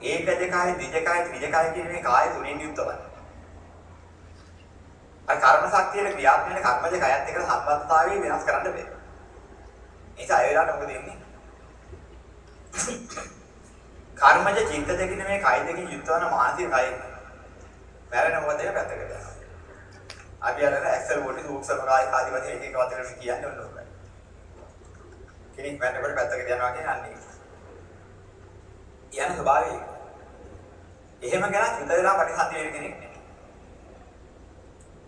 ඒකජ කාය, ද්විජ කාය, ත්‍රිජ කාය කියන මේ කාය තුනෙන් යුක්තවයි. අර කර්ම ශක්තියේ ක්‍රියාත්මක කර්මජ කයත් එක්ක සම්බන්ධතාවය වෙනස් කරන්න බෑ. නිසා ඒ වෙලාවට මොකද වෙන්නේ? කර්මජ චිත්ත දෙකින් මේ කය දෙකින් යුක්තවන මානසික කය මැරෙන මොකද ඒක පැත්තකට යනවා. අපි අර ඇක්සල් වෝටි සූක්ෂම කාය ආදී වශයෙන් එක එක වචන කියන්නේ ඔන්න ඔබයි. කෙනෙක් මැරෙනකොට පැත්තකට යනවා කියන්නේ යන ස්වභාවය. එහෙම ගැන හිත වෙලා පරිසන්දි වෙන කෙනෙක් නෙමෙයි.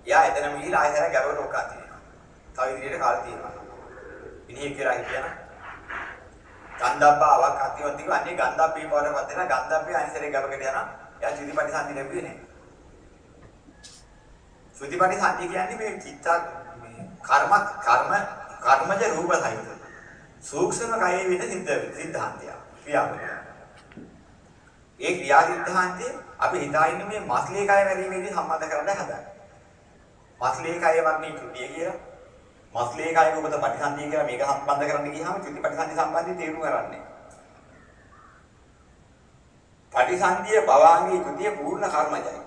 එයා එතනම ගිහිලා ආයෙත් ගැබකට ඔක්කා තියෙනවා. තව ඉදිරියට කාලේ තියෙනවා. මිනිහෙක් කියලා කියන ගන්ධබ්බාවක් අතිවත් තිබු අන්නේ ගන්ධබ්බේ පාරපත් වෙන ගන්ධබ්බේ අනිසරේ ගැබකට යනවා. එයා චුතිපටි සම්දි ලැබුවේ නේ. චුතිපටි සම්දි කියන්නේ මේ චිත්ත මේ කර්ම කර්ම කර්මජ රූප සහිත. සූක්ෂම කයේ වෙන සිද්ධ සිද්ධාන්තය. ක්‍රියාවලිය. ඒ ක්‍රියා සිද්ධාන්තය අපි හිතා ඉන්නේ මේ මස්ලේ කය වැරීමේදී සම්බන්ධ කරන්න හදන්නේ. මස්ලේ කය වර්ණී චුතිය කියලා. මස්ලේ කය රූපත පටිසන්ධිය කියලා මේක සම්බන්ධ කරන්න ගියාම චුති පටිසන්ධි සම්බන්ධයෙන් තේරුම් ගන්නන්නේ. පටිසන්ධිය භවාංගී චුතිය පූර්ණ කර්මජයි.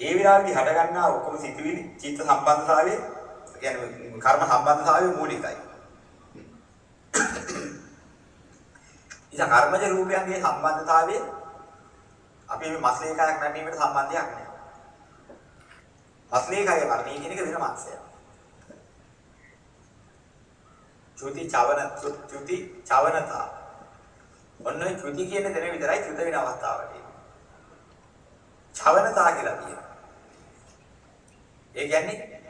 ඒ විලාසෙදි හට ගන්නා ඔක්කොම සිතුවිලි චිත්ත සම්බන්ධතාවයේ කියන්නේ කර්ම සම්බන්ධතාවයේ මූලිකයි. ඉතින් කර්මජ රූපයන්ගේ සම්බන්ධතාවය අපි මේ මස්ලේ කයක් නැටීමට සම්බන්ධයක් නැහැ. මස්ලේ කය වර්ණී කියන එක වෙන මාක්ෂයක්. චුති චවන චුති චවනතා ඔන්න ඔය ත්‍ෘති කියන දේ විතරයි ත්‍ෘත වෙන අවස්ථාවදී. චවනතා කියලා කියනවා. ඒ කියන්නේ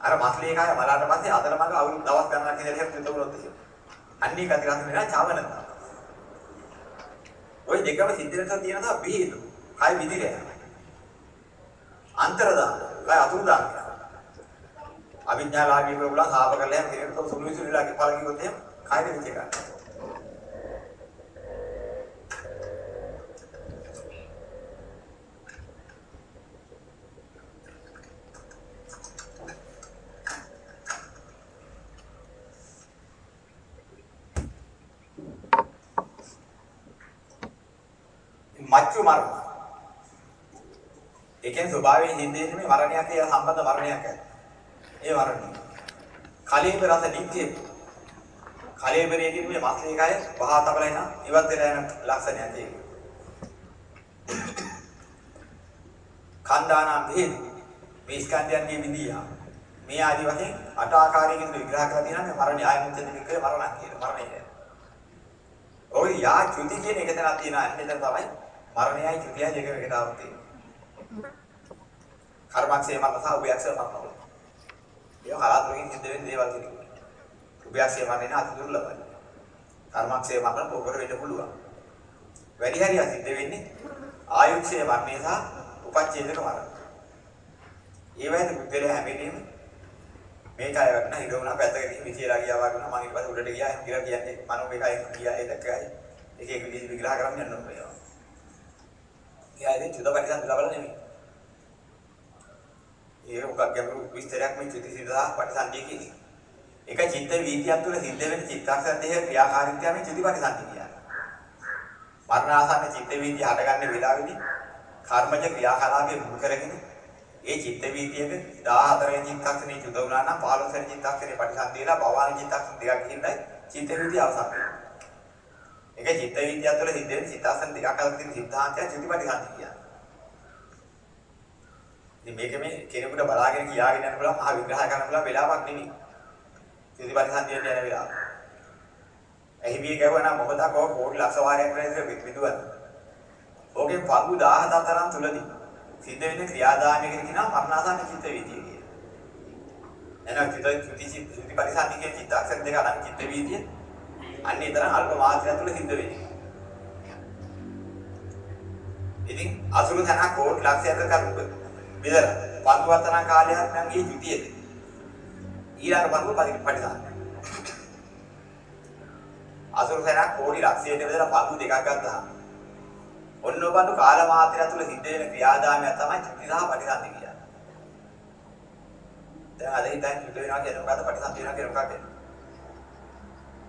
අර මස්ලේ කාය මලාට පස්සේ අතල මඟ අවුරුදු දවස් ගණනක් ඉඳලා එහෙම ත්‍ෘත වුණොත් එහෙම. අන්නේ කතිරස් වෙනවා චවනතා. ওই දෙකම සිද්ධ වෙනකොට තියෙනවා බිහිදු. කය විදිරය. අන්තරදාන. කය අතුරුදාන. අවිඥාලාභී වුණා සාප කරලා එහෙම කෙනෙකුට සුළු විසුළුලාගේ ඵල කිව්වොත් එහෙම කයද විච ගන්නවා. මච්චු මරණ. ඒ කියන්නේ ස්වභාවයෙන් හින්දේ මේ මරණයක් කියලා සම්බන්ධ මරණයක් ඇති. ඒ මරණය. කලීබ රස නිත්‍ය. කලීබරයේ කියන මේ මස්ලේ කය වහා තබලා එන ඉවත් වෙලා යන ලක්ෂණයක් ඒක. කන්දානම් හේතු මේ ස්කන්ධයන්ගේ විදියා මේ ආදි වශයෙන් අට ආකාරයකින් විග්‍රහ කරලා තියෙනවා මේ මරණය ආයමුත් දෙකේ මරණක් කියන මරණය. ඔය යා චුති කියන එක තැනක් තියෙනවා එතන තමයි මරණයයි චුතියයි දෙක එකට ආවත් තියෙනවා. කර්මක්ෂය මරණ සහ උභයක්ෂය මරණ. ඒක කලාතුරකින් සිද්ධ වෙන දේවල් ටික. උභයක්ෂය මරණ අති දුර්ලභයි. කර්මක්ෂය මරණ පොකර වෙන්න පුළුවන්. වැඩි හරිය සිද්ධ වෙන්නේ ආයුක්ෂය මරණය සහ උපච්ඡේදක මරණ. ඒ වගේ බුද්ධලයා හැමෙන්නේම මේකයි වටන හිර වුණා පැත්තකට ගිහින් විසියලා ගියා වගේ වුණා මම ඊට පස්සේ උඩට ගියා එහෙම කියලා කියන්නේ මනෝ මේකයි ගියා ඒ දැක්කයි එක එක විදිහට විග්‍රහ කරන්න යන්න ඕනේ ඒවා. එයා ඉතින් චුත පරිසම් ලබලා නෙමෙයි. ඒ උගක් ගැඹුරු විස්තරයක් මේ චුති සිතා පරිසම්දී කියන්නේ. එක චිත්ත වීතියක් තුළ සිද්ධ වෙන චිත්තක්ෂර දෙක ක්‍රියාකාරීත්වය මේ චුති පරිසම්දී කියන්නේ. මරණාසන්න චිත්ත වීතිය හටගන්න වෙලාවෙදී කර්මජ ක්‍රියාකලාපයේ මුල් කරගෙන ඒ චිත්ත වීතියක 14 වෙනි චිත්තක්ෂණේ චුත වුණා නම් 15 වෙනි චිත්තක්ෂණේ පරිසම්දීලා භවන චිත්තක්ෂණ දෙකක් ගිහින්දයි චිත්ත වීතිය අවසන් වෙනවා. ඒක චිත්ත වීතිය තුළ සිද්ධ වෙන චිත්තක්ෂණ දෙකක් අතර තියෙන සිද්ධාන්තය චුතිපටිසන්ධි කියන්නේ. ඉතින් මේක මේ කෙනෙකුට බලාගෙන කියාගෙන යන්න පුළුවන් මහා විග්‍රහ කරන්න පුළුවන් වෙලාවක් නෙමෙයි. චුතිපටිසන්ධියට යන වෙලාව. එහි මේ ගැවුවා නම් මොකද කෝ කෝටි ලක්ෂ වාරයක් වෙනද විදුවන. ඕකේ පගු 17 තරම් තුලදී සිද්ධ වෙන ක්‍රියාදාමයකට කියනවා මරණාසන්න චිත්ත වීතිය කියලා. එහෙනම් චිත්ත චුති චුති පරිසන්ධි කියන චිත්තක්ෂර දෙක අනම් චිත්ත වීතිය අන්නේ තරම් අල්ප මාත්‍රයක් තුල සිද්ධ වෙන්නේ. ඉතින් අසුරු තන කෝටි ලක්ෂයක කරුඹ බෙදලා පන්දුවතරන් කාලයක් නම් මේ චුතියද. ඊළඟ පන්දුව පරිපාටිදාන. අසුරු තන කෝටි ලක්ෂයක බෙදලා පන්දු දෙකක් ගත්තා. ඔන්න ඔබඳු කාල මාත්‍රය තුල සිද්ධ වෙන ක්‍රියාදාමයක් තමයි චුති සහ පරිසන්ධි කියන්නේ. දැන් අද හිතන් චුති වෙනවා කියන මොකද්ද පරිසන්ධි වෙනවා කියන මොකක්ද?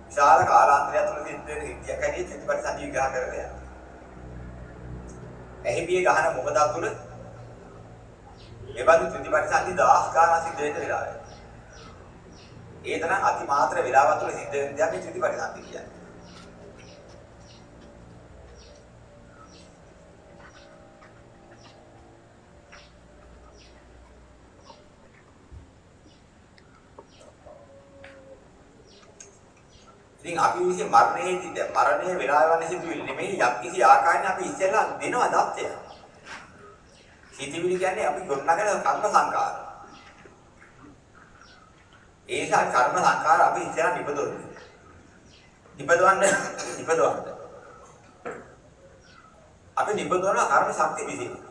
විශාල කාලාන්තරයක් තුළ සිද්ධ වෙන සිද්ධියක් ඇදී චිත්තපටි සතිය විග්‍රහ කරගෙන යනවා. එහිබියේ ගහන මොකදා තුළ එබඳු චිත්තපටි සතිය දහස් ගාණක් සිද්ධ වෙන්න වෙලාවයි. ඒ තරම් අති මාත්‍ර වෙලාවක් තුළ සිද්ධ වෙන දෙයක් මේ චිත්තපටි සතිය කියන්නේ. ඉතින් අපි විසින් මරණයේදී දැන් මරණය වෙලා යන සිදුවිලි නෙමෙයි යම්කිසි ආකාරයෙන් අපි ඉස්සෙල්ලා දෙනවා දත්තය. සිතිවිලි කියන්නේ අපි ගොඩනගන කර්ම සංකාර. ඒ නිසා කර්ම සංකාර අපි ඉස්සෙල්ලා නිපදවන්නේ. නිපදවන්න නිපදවන්න. අපි නිපදවන කර්ම ශක්ති විශේෂ.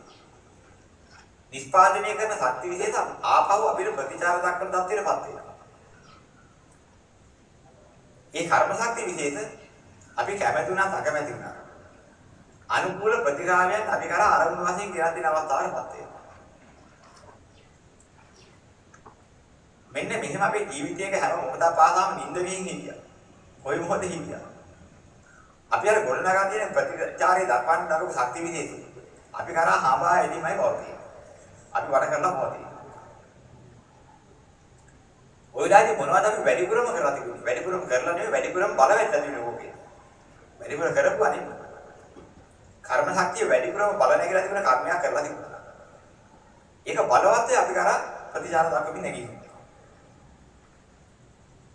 නිස්පාදනය කරන ශක්ති විශේෂ ආපහු අපිට ප්‍රතිචාර දක්වන தත්ත්වයටපත් වෙනවා. ඒ කර්ම ශක්තිය විශේෂ අපි කැමති වුණා අකමැති වුණා. අනුකූල ප්‍රතිකාරයන් අපි කරා ආරම්භ වශයෙන් ගෙනත් දෙන අවස්ථාවකටපත් වෙනවා. මෙන්න මෙහෙම අපේ ජීවිතයක හැම මොහොතක් පාසාම නිින්ද වීන් හිටියා. කොයි මොහොතේ හිටියා. අපි අර ගොඩනගා තියෙන ප්‍රතිචාරය දක්වන්න දරපු ශක්ති විශේෂය. අපි කරා හඹා එදීමයි පවතින. අපි වැඩ කරලා පවතින. ওই දාදී මොනවද අපි වැඩිපුරම කරලා තිබුණේ? වැඩිපුරම කරලා නෙවෙයි වැඩිපුරම බල වෙන්න තිබුණේ ඕකේ. වැඩිපුර කරපුවා නෙමෙයි. කර්ම ශක්තිය වැඩිපුරම බල නැගලා තිබුණ කර්මයක් කරලා තිබුණා. ඒක බලවත් අපි කරා ප්‍රතිචාර දක්වමින් නැගිටිනවා.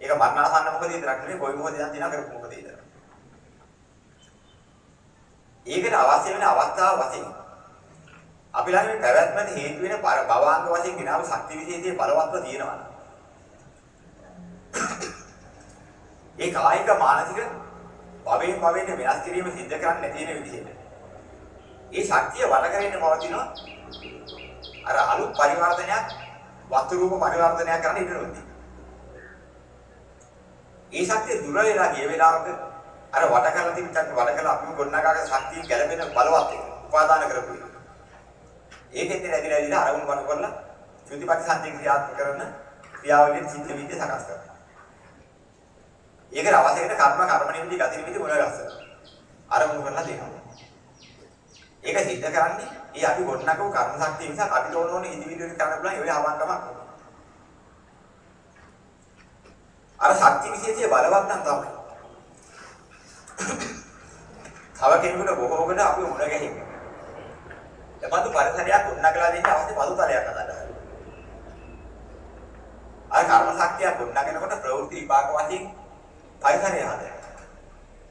ඒක මරණාසන්න මොකද විතරක් නෙවෙයි කොයි මොකද යන දිනා කරපු මොකද විතරක්. ඒකට අවශ්‍ය වෙන අවස්ථාව වශයෙන් අපි ළඟ මේ පැවැත්මට හේතු වෙන භවාංග වශයෙන් ගෙනාව ශක්ති විශේෂයේ බලවත්ව තියෙනවා. ඒ කායික මානසික භවයෙන් භවයට වෙනස් කිරීම සිද්ධ කරන්නේ නැති වෙන විදිහට. ඒ ශක්තිය වඩ කරගෙන පවතිනවා. අර අලුත් පරිවර්තනයක් වස්තු රූප පරිවර්තනයක් කරන්න ඉඩ නොදී. ඒ ශක්තිය දුර වෙලා ගිය වෙලාවක අර වඩ කරලා තිබිච්ච වඩ කරලා අපිම ගොඩනගාගෙන ශක්තිය ගැළපෙන බලවත් එක උපාදාන කරපු එක. ඒකෙත් නැතිලා ඉඳලා අරමුණු වඩ කරලා ත්‍ෘතිපටි සම්පූර්ණ ක්‍රියාත්මක කරන ක්‍රියාවලිය චිත්ත විද්‍ය සකස් කරනවා. ඒකට අවශ්‍ය වෙන කර්ම කර්ම නිමිති ගති නිමිති මොන ගස්සන. අරමුණු කරලා දෙනවා. ඒක සිද්ධ කරන්නේ ඒ අපි ගොඩනගපු කර්ම ශක්තිය නිසා අපි තෝරන ඕනේ ඉන්දිවිඩුවල් කරන්න පුළුවන් ඒ අවංකමක්. අර ශක්ති විශේෂය බලවත් නම් තමයි. තව කෙනෙකුට බොහෝකට අපි මුණ ගැහිමු. එබඳු පරිසරයක් උන්නකලා දෙන්න අවශ්‍ය පසුතලයක් හදන්න. අර කර්ම ශක්තිය උන්නගෙනකොට ප්‍රවෘත්ති විපාක වශයෙන් පරිසරය හදන්න.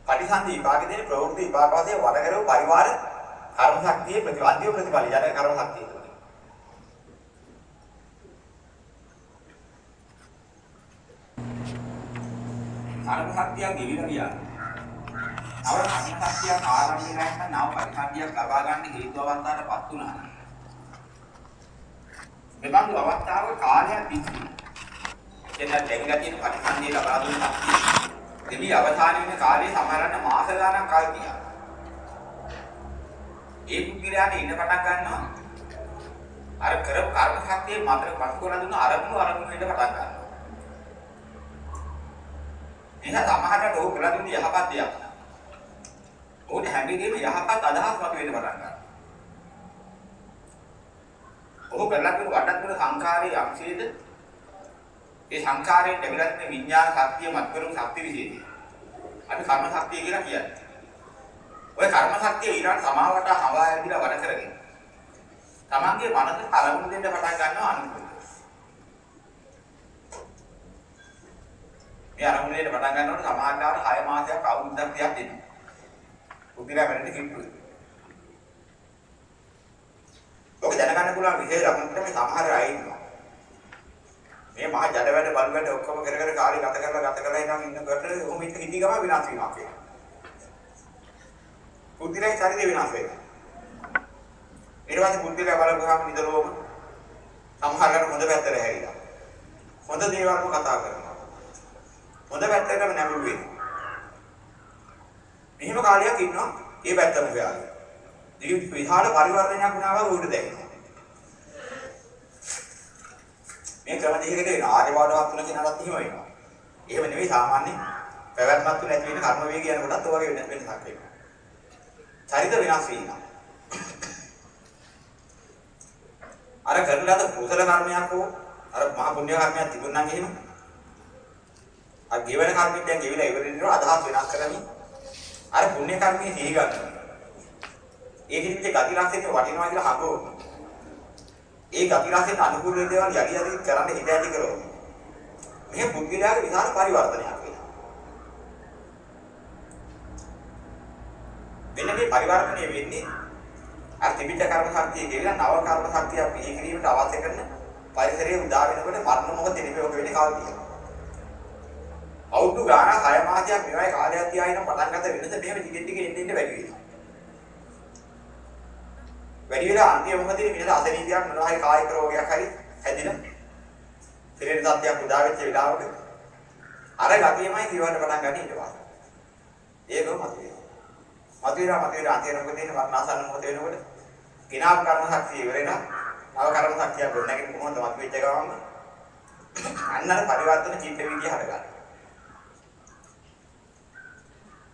පටිසන්ධි විපාක දෙන ප්‍රවෘත්ති විපාක වශයෙන් වඩකරව පරිවාර කර්ම ශක්තියේ ප්‍රතිවාදී ප්‍රතිඵල යන කර්ම ශක්තිය. කර්ම ශක්තිය ගෙවිලා ගියා. නව කර්මශක්තියක් ආරම්භ කරගන්න නව පරිසම්පියක් ලබා ගන්න හේතු අවස්ථාවටපත් වුණා. මෙබඳු අවස්ථාවක කාලයක් තිස්සේ එන දෙංගතින් පරිසම්පිය ලබා දුන්නා. දෙවි අවසාන වෙන කාලේ සමහරන්න මාස ගාණක් කල් ගියා. ඒ පුද්ගලයාට ඉන්න පටන් ගන්නවා අර කරපු කර්ම ශක්තිය මතර පස් කරලා දුන්න අරමුණු අරමුණු වෙන්න පටන් ගන්නවා. එහෙනම් සමහරට ඕක කරලා දුන්න යහපත් දෙයක්. ඕනේ හැම වෙලේම යහපත් අදහස් මත වෙන්න පටන් ගන්නවා. ඔහු කරලා තියෙන වඩත් වෙන සංඛාරයේ අංශයේද ඒ සංඛාරයෙන් ලැබිලා තියෙන විඥාන ශක්තිය මත කරමු ශක්ති විශේෂය. අපි කර්ම ශක්තිය කියලා කියන්නේ. ඔය කර්ම ශක්තිය ඊළඟ සමාවට හවා ඇවිදලා වැඩ කරගෙන. Tamange මනස තරමුණු දෙන්න පටන් ගන්නවා අනුකූල. මේ අරමුණ දෙන්න පටන් ගන්නකොට සමාජාට 6 මාසයක් අවුරුද්දක් තියක් දෙනවා. පුදුලා වැඩට කිව්වොත්. ඔක දැනගන්න පුළුවන් විශේෂ ලකුණු තමයි සමහර අය ඉන්නවා. මේ මහා ජඩ වැඩ බල් වැඩ ඔක්කොම කර කර කාලේ ගත කරලා ගත කරලා ඉඳන් ඉන්නකොට ඔහොම ඉන්න හිටි ගම විනාශ වෙනවා කියලා. පුදුලයි ශරීරය විනාශ වෙනවා. ඊට පස්සේ පුදුලලා බලපුවාම නිදලෝම සමහරකට හොඳ පැත්තට හැරිලා. හොඳ දේවල්ම කතා කරනවා. හොඳ පැත්තටම නැඹුරු වෙනවා. මෙහෙම කාලයක් ඉන්නවා ඒ පැත්තම හොයාගෙන. ඒක විහාර පරිවර්තනයක් වුණා වගේ උඩ දැනෙනවා. මේ ක්‍රම දෙකකට වෙන ආර්යවාදවත් තුන කෙනාටත් එහෙම වෙනවා. එහෙම නෙවෙයි සාමාන්‍ය පැවැත්මක් තුන ඇති වෙන කර්ම වේගය යන කොටත් ඔය වගේ වෙනසක් වෙනවා. චරිත වෙනස් වෙනවා. අර කරන ලද කුසල කර්මයක් හෝ අර මහා පුණ්‍ය කර්මයක් තිබුණා නම් එහෙම අර ගෙවන කර්මෙන් දැන් ගෙවිලා ඉවරිනවා අදහස් වෙනස් කරන්නේ අර පුණ්‍ය කර්මයේ සිහි ගන්නවා. ඒ කිසිත් ගති ලක්ෂණේ වටිනවා කියලා හඟවනවා. ඒ ගති ලක්ෂණ අනුකූල දේවල් යටි යටි කරන්න හිත ඇති කරනවා. මේ පුද්ගලයාගේ විශාල පරිවර්තනයක් වෙනවා. මෙන්න මේ පරිවර්තනය වෙන්නේ අර තිබිච්ච කර්ම ශක්තිය කියලා නව කර්ම ශක්තිය පිළි කිරීමට අවශ්‍ය කරන පරිසරයේ උදා වෙනකොට මරණ මොහොතේ නෙමෙයි ඔක වෙන්නේ කවදියා. අවුරුදු ගානක් 6 මාසයක් මෙවයි කාලයක් තියාගෙන පටන් ගත වෙනස මෙහෙම ටිකෙන් ටික එන්න එන්න වැඩි වෙනවා. වැඩි වෙලා අන්තිම මොහොතේ මිනිහට අසනීපයක් මොනවා හරි කායික රෝගයක් හරි හැදින ශරීර තත්ත්වයක් උදා වෙච්ච වෙලාවක අර ගතියමයි කියවන්න පටන් ගන්න ඊට පස්සේ. ඒකම මතුවේ. මතුවේලා මතුවේලා අන්තිම මොකද වෙන්නේ වර්ණාසන්න මොකද වෙනකොට කිනාප කර්ම ශක්තිය ඉවරේලා නව කර්ම ශක්තිය ගොඩනැගෙන කොහොමද මතුවෙච්ච ගමන් අන්නර පරිවර්තන චිත්ත විදිය හදගන්න.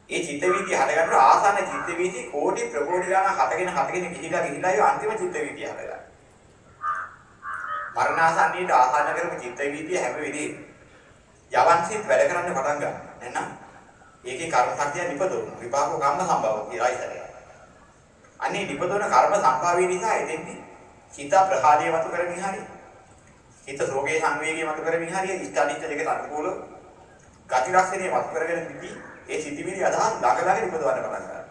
ඒ චිත්ත වීතිය හදගන්න ආසන්න චිත්ත වීතිය කෝටි ප්‍රකෝටි ගණන් හතගෙන හතගෙන ගිහිලා ගිහිලා ඒ අන්තිම චිත්ත වීතිය හදගන්න. මරණාසන්නීට ආසන්න කරපු චිත්ත වීතිය හැම වෙලේම යවන්සිට වැඩ කරන්න පටන් ගන්න. එහෙනම් ඒකේ කර්ම ශක්තිය නිපදවන විපාක කම්ම සම්භව කියලා ඉතරයි. අනේ නිපදවන කර්ම සම්භාවය නිසා එතෙන්දී චිත්ත ප්‍රහාදයේ වතු කරමින් හරි හිත රෝගේ සංවේගයේ වතු කරමින් හරි ඉෂ්ඨානිච්ච දෙකට අනුකූල ගති ලක්ෂණේ වතු කරගෙන ඉදී ඒ සිතිවිලි අදහස් ළඟ ළඟ නිපදවන්න පටන් ගන්නවා.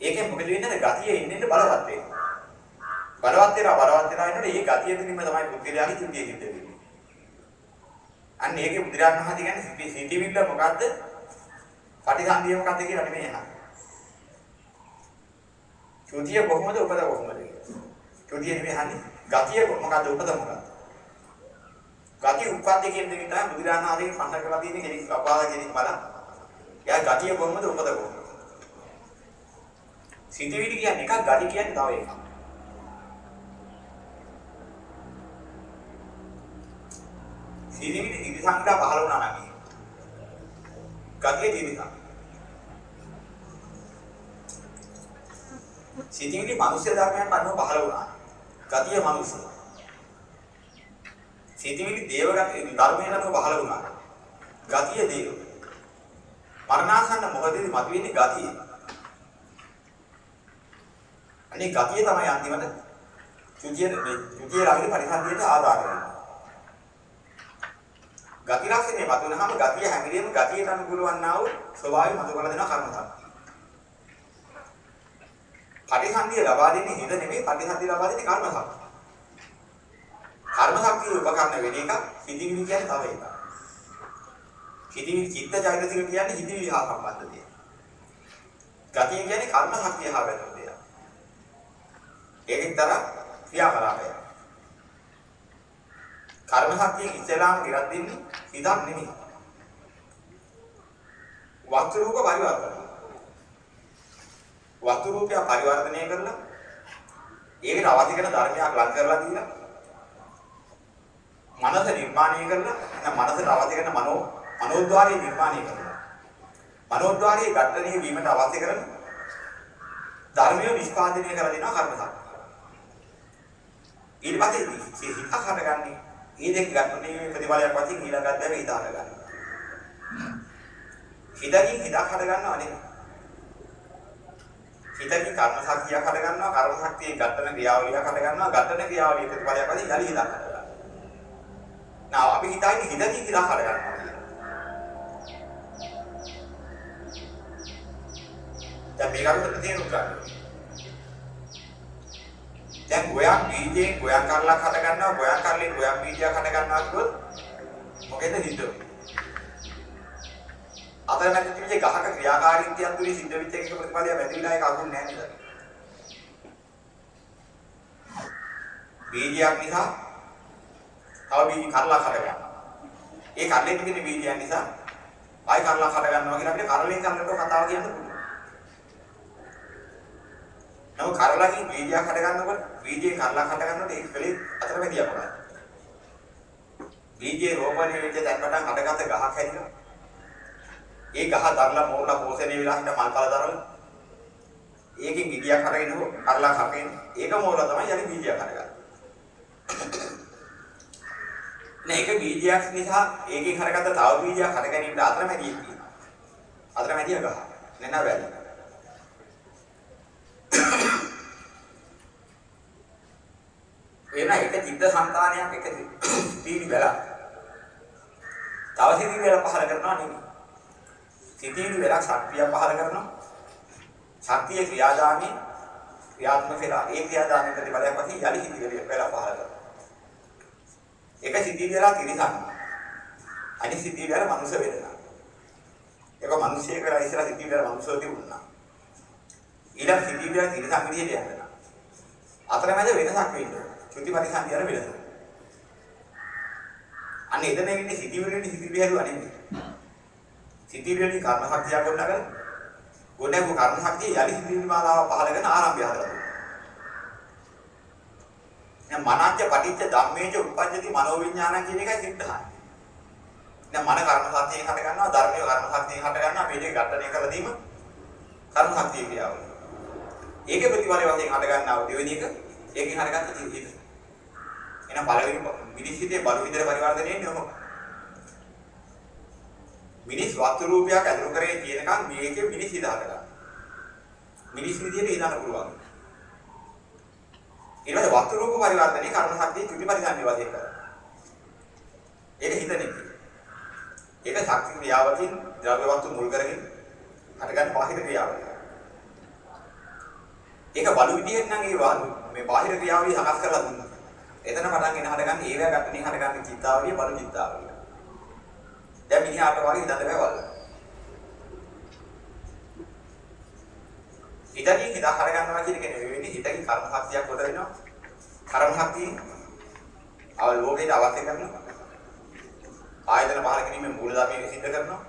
ඒකෙන් මොකද වෙන්නේ? ගතිය එන්නේ බලවත් වෙනවා. බලවත් වෙනවා බලවත් වෙනවා එනකොට ඒ ගතිය තුලින්ම තමයි බුද්ධිලාගේ චුතිය සිද්ධ වෙන්නේ. අන්න ඒකේ බුදුරජාණන් වහන්සේ කියන්නේ සිටිවිල්ල මොකද්ද? පටිසන්ධිය මොකද්ද කියලා නෙමෙයි අහන්නේ. චුතිය කොහොමද උපද කොහොමද? චුතිය නෙමෙයි අහන්නේ. ගතිය මොකද්ද උපද මොකද්ද? ගතිය උපද්ද කියන දේ තමයි බුදුරජාණන් වහන්සේ පන්න කරලා තියෙන කෙනෙක් අපාද කෙනෙක් බලන්න. එයා ගතිය කොහොමද උපද කොහොමද? සිටිවිලි කියන්නේ එකක් ගති කියන්නේ තව එකක්. සිටිවිලි දිවිසංගා පහළ වුණා නම් ගතිය දිවිසං. සිටිවිලි මනුෂ්‍ය ධර්මයන් අනුව පහළ වුණා. ගතිය මනුෂ්‍ය. සිටිවිලි දේව ධර්මයන් අනුව පහළ වුණා. ගතිය දේව. මරණාසන්න මොහොතේදී මතුවෙන්නේ ගතිය. අනේ ගතිය තමයි අන්තිමට චුතිය මේ චුතිය ළඟදී පරිසන්දියට ආධාර වෙන්නේ. ගති ලක්ෂණය වතුනහම ගතිය හැංගිරීම ගතියට අනුකූල වන්නා වූ ස්වභාවය මතු කරලා දෙනවා කර්ම ශක්තිය. පරිසන්දිය ලබා දෙන්නේ හිත නෙමෙයි පරිසන්දිය ලබා දෙන්නේ කර්ම ශක්තිය. කර්ම ශක්තිය උපකරණ වෙන එක හිතිවිලි කියන්නේ තව එකක්. හිතිවිලි චිත්ත චෛතසික කියන්නේ හිතිවිලි හා සම්බන්ධ දෙයක්. ගතිය කියන්නේ කර්ම ශක්තිය හා බැඳෙන දෙයක්. ඒකෙන් තර ක්‍රියාකලාපය. කර්ම ශක්තිය ඉස්සෙල්ලාම ගිරක් දෙන්නේ හිතක් නෙමෙයි. වස්තු රූප පරිවර්තන. වස්තු රූපය පරිවර්තනය කරලා ඒකට අවදි කරන ධර්මයක් ලං කරලා දීලා මනස නිර්මාණය කරලා නැත්නම් මනසට අවදි කරන මනෝ මනෝද්වාරය නිර්මාණය කරනවා. මනෝද්වාරයේ ඝට්ටණය වීමට අවශ්‍ය කරන ධර්මිය නිෂ්පාදනය කරලා දෙනවා කර්ම ශක්තිය. ඊට පස්සේ හිත හටගන්නේ ඒ දෙක ගන්නනේ ප්‍රතිඵලයක් වශයෙන් ඊළඟ අධ්‍යයනය හිත හටගන්න. හිතකින් හිතක් හටගන්නව නෙමෙයි. හිතකින් කර්ම ශක්තියක් හටගන්නවා කර්ම ශක්තියෙන් ගත්තන ක්‍රියාවලියක් හටගන්නවා ගත්තන ක්‍රියාවලිය ප්‍රතිඵලයක් වශයෙන් යලි හිතක් හටගන්නවා. නා අපි හිතන්නේ හිතකින් හිතක් හටගන්නවා කියලා. දැන් මේක අපිට තේරුම් ගන්න. දැන් ගෝයන් බීජයෙන් ගෝයන් කරලක් හට ගන්නවා ගෝයන් කරලෙන් ගෝයන් බීජයක් හට ගන්නවා කිව්වොත් මොකෙද හිතුවේ? අතරමැද තිබිච්ච ගහක ක්‍රියාකාරීත්වයන් තුලින් සිද්ධ වෙච්ච එක ප්‍රතිඵලය වැදිලා ඒක අහුන්නේ නැහැ නේද? බීජයක් නිසා තව බීජ කරලක් හට ගන්නවා. ඒ කරලෙන් තිබෙන බීජයන් නිසා ආයි කරලක් හට ගන්නවා කියලා අපිට කරලෙන් කරලට කතාව කියන්න පුළුවන්. නමුත් කරලකින් බීජයක් හට ගන්නකොට බීජේ කරලක් හට ගන්නකොට ඒක කලේ අතරමැදියා මොකක්ද? බීජේ රෝපණය වෙච්ච තැන් පටන් හටගත්ත ගහක් හැදිලා. ඒ ගහ දරලා මෝරලා පෝෂණය වෙලා හිට මල් පල දරලා. ඒකෙන් ගෙඩියක් හටගෙන හෝ කරලක් හටගෙන ඒක මෝරලා තමයි යලි බීජයක් හටගන්නේ. නේ ඒක බීජයක් නිසා ඒකෙන් හටගත්ත තව බීජයක් හට ගැනීමට අතරමැදියෙක් තියෙනවා. අතරමැදිය ගහ. නෙන වැලි. වෙන එක චිත්ත සංතානයක් එක තීනි වෙලා. තව සිතිවිලි වෙලා පහල කරනවා නෙමෙයි. සිතිවිලි වෙලා ශක්තිය පහල කරනවා. ශක්තිය ක්‍රියාදාමී ක්‍රියාත්මක වෙලා ඒ ක්‍රියාදාමී ප්‍රතිඵලයක් වශයෙන් යලි සිතිවිලි වෙලා පහල කරනවා. එක සිතිවිලි වෙලා තිරිසන්. අනිත් සිතිවිලි වෙලා මනුෂ්‍ය වේදනා. ඒක මිනිසියෙක් කරලා ඉස්සලා සිතිවිලි වෙලා මනුෂ්‍යව තිබුණා. ඊළඟ සිතිවිලි වෙලා තිරිසන් විදිහට යනවා. අතරමැද වෙනසක් වෙන්නේ. ශ්‍රුති පරිසන්දි අර වෙනස. අන්න එතන ඉන්නේ සිටිවිලි සිටිවිලි හැදුවා නෙමෙයි. සිටිවිලි කර්ම ශක්තිය ගොඩනගලා ගොඩනගපු කර්ම ශක්තිය යලි සිටිවිලි මාලාව පහල කරන ආරම්භය හදලා දැන් මනංච පටිච්ච ධම්මේච උපපජ්ජති මනෝවිඥානං කියන එකයි සිද්ධාන්නේ. දැන් මන කර්ම ශක්තියෙන් හට ගන්නවා ධර්මයේ කර්ම ශක්තියෙන් හට ගන්නවා මේ දෙක ඝට්ටණය කරලා දීම කර්ම ශක්තිය ක්‍රියාවලිය. ඒකේ ප්‍රතිඵලය වශයෙන් හට ගන්නා දෙවෙනි එක ඒකෙන් හටගත්ත හිත. එහෙනම් පළවෙනි මිනිස් හිතේ බලු විතර පරිවර්තනය වෙන්නේ ඔහොම. මිනිස් වස්තු රූපයක් ඇතුළු කරගෙන තියෙනකන් මේකේ මිනිස් හිත හටගන්නවා. මිනිස් විදියට ඉඳන්න පුළුවන්. ඊට පස්සේ වස්තු රූප පරිවර්තනයේ කර්ම ශක්තිය චුති පරිසම්පේ වශයෙන් කරනවා. ඒක හිත නෙමෙයි. ඒක ශක්ති ක්‍රියාවකින් ද්‍රව්‍ය වස්තු මුල් කරගෙන හටගන්න බාහිර ක්‍රියාවක්. ඒක බලු විදිහෙන් නම් ඒ මේ බාහිර ක්‍රියාවලිය සකස් කරලා දුන්නා. එතන පටන් ගෙන හදගන්න ඒවැ ගැටණිය හදගන්න චිත්තාවලිය බලු චිත්තාවලිය. දැන් මිනිහාට වගේ ඉඳන් බෑ වල. හිතකින් හිත හර ගන්නවා කියන එක නෙවෙයි හිතකින් කර්ම ශක්තියක් කොට වෙනවා. කර්ම ශක්තිය අව ලෝකයට අවශ්‍ය කරනවා. ආයතන පහල කිරීමේ මූලධර්මයේ සිද්ධ කරනවා.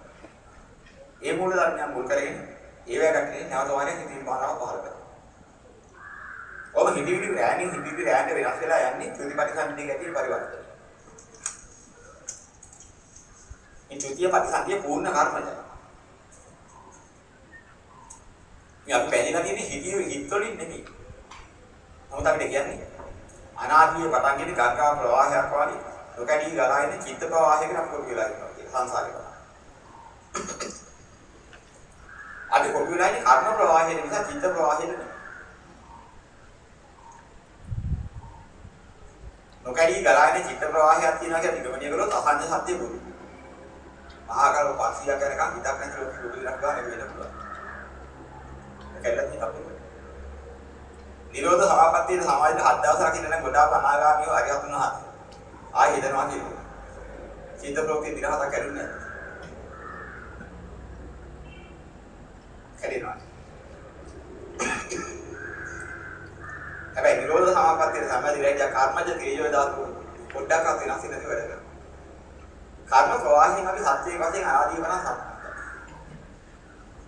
ඒ මූලධර්මයන් මුල් කරගෙන ඒවැ ගැටණිය නැවත වාරයක් හිතින් පාරව පහල කරනවා. ඔබ හිතවිලි රෑනේ හිතවිලි රෑට වෙනස් වෙලා යන්නේ ත්‍රිපටිසන්ධිය ගැටි පරිවර්තන. මේ ත්‍ෘතිය ප්‍රතිසන්ධිය පූර්ණ කර්මජය. මේ අපි පැහැදිලා තියෙන්නේ හිතිය හිත්වලින් නෙමෙයි. නමුත් අපිට කියන්නේ අනාදියේ පටන් ගෙන ගංගා ප්‍රවාහයක් වගේ නොකඩී ගලා එන චිත්ත ප්‍රවාහයකට අපි කොටු වෙලා ඉන්නවා කියන සංසාරේ. අපි කොටු වෙලා ඉන්නේ කර්ම ප්‍රවාහයේ නිසා චිත්ත ප්‍රවාහයේ නෙමෙයි. නොකඩී ගලාගෙන චිත්ත ප්‍රවාහයක් තියෙනවා කියලා නිගමනය කරොත් අසංජ සත්‍ය බොරු. මහා කල්ප 500ක් යනකම් හිතක් නැතිව ලෝකෙ ලොකු විනාශ ගන්න වෙන්න පුළුවන්. ඒකෙල්ලත් නේ අපේ. නිරෝධ සමාපත්තියේ සමාජයට හත් දවසක් ඉන්න ගොඩාක් අනාගාමීව අරිහතුන් වහන්සේ. ආයෙ හිතනවා කියනවා. චිත්ත ප්‍රවෘත්ති දිනහතක් කැඩුන්නේ නැහැ. කැඩෙනවා. හැබැයි නිරෝධ සමාපත්තියේ සම්බන්ධ ඉලක්කය කර්මජ තේජෝ ධාතු පොඩ්ඩක් අත වෙනස් නැති වැඩ කරනවා. කර්ම ප්‍රවාහයෙන් අපි සත්‍යයේ වශයෙන් ආදී වන සත්‍ය.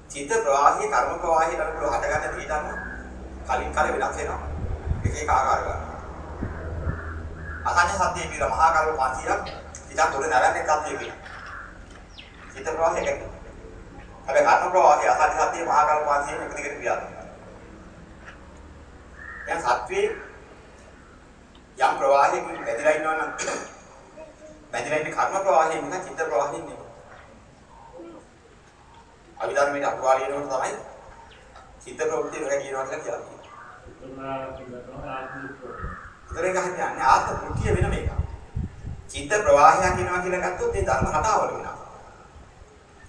චිත්ත ප්‍රවාහයේ කර්ම ප්‍රවාහයේ නඩු හට ගන්න දීටම කලින් කල වෙනස් වෙනවා. එක එක ආකාර ගන්න. අසඤ්ඤ සත්‍යයේ පිර මහා කර්ම 500ක් ඉතින් උඩ නැරන්නේ සත්‍යයේ පිර. චිත්ත ප්‍රවාහයේ හැබැයි කර්ම ප්‍රවාහයේ අසඤ්ඤ සත්‍යයේ මහා කර්ම 500ක් එක දිගට ක්‍රියාත්මක. දැන් සත්‍වේ යම් ප්‍රවාහයකින් බැඳලා ඉන්නවා නම් බැඳලා ඉන්නේ කර්ම ප්‍රවාහයෙන් නෙවෙයි චිත්ත ප්‍රවාහයෙන් නෙවෙයි. අවිධර්මයේ අකුවාලියනකොට තමයි චිත්ත ප්‍රවෘත්ති වල කියනවා කියලා කියන්නේ. ඒතරේ ගහන්නේ ආත්ම මුඛ්‍ය වෙන මේක. චිත්ත ප්‍රවාහය කියනවා කියලා ගත්තොත් ඒ ධර්ම රටාවල වෙනවා.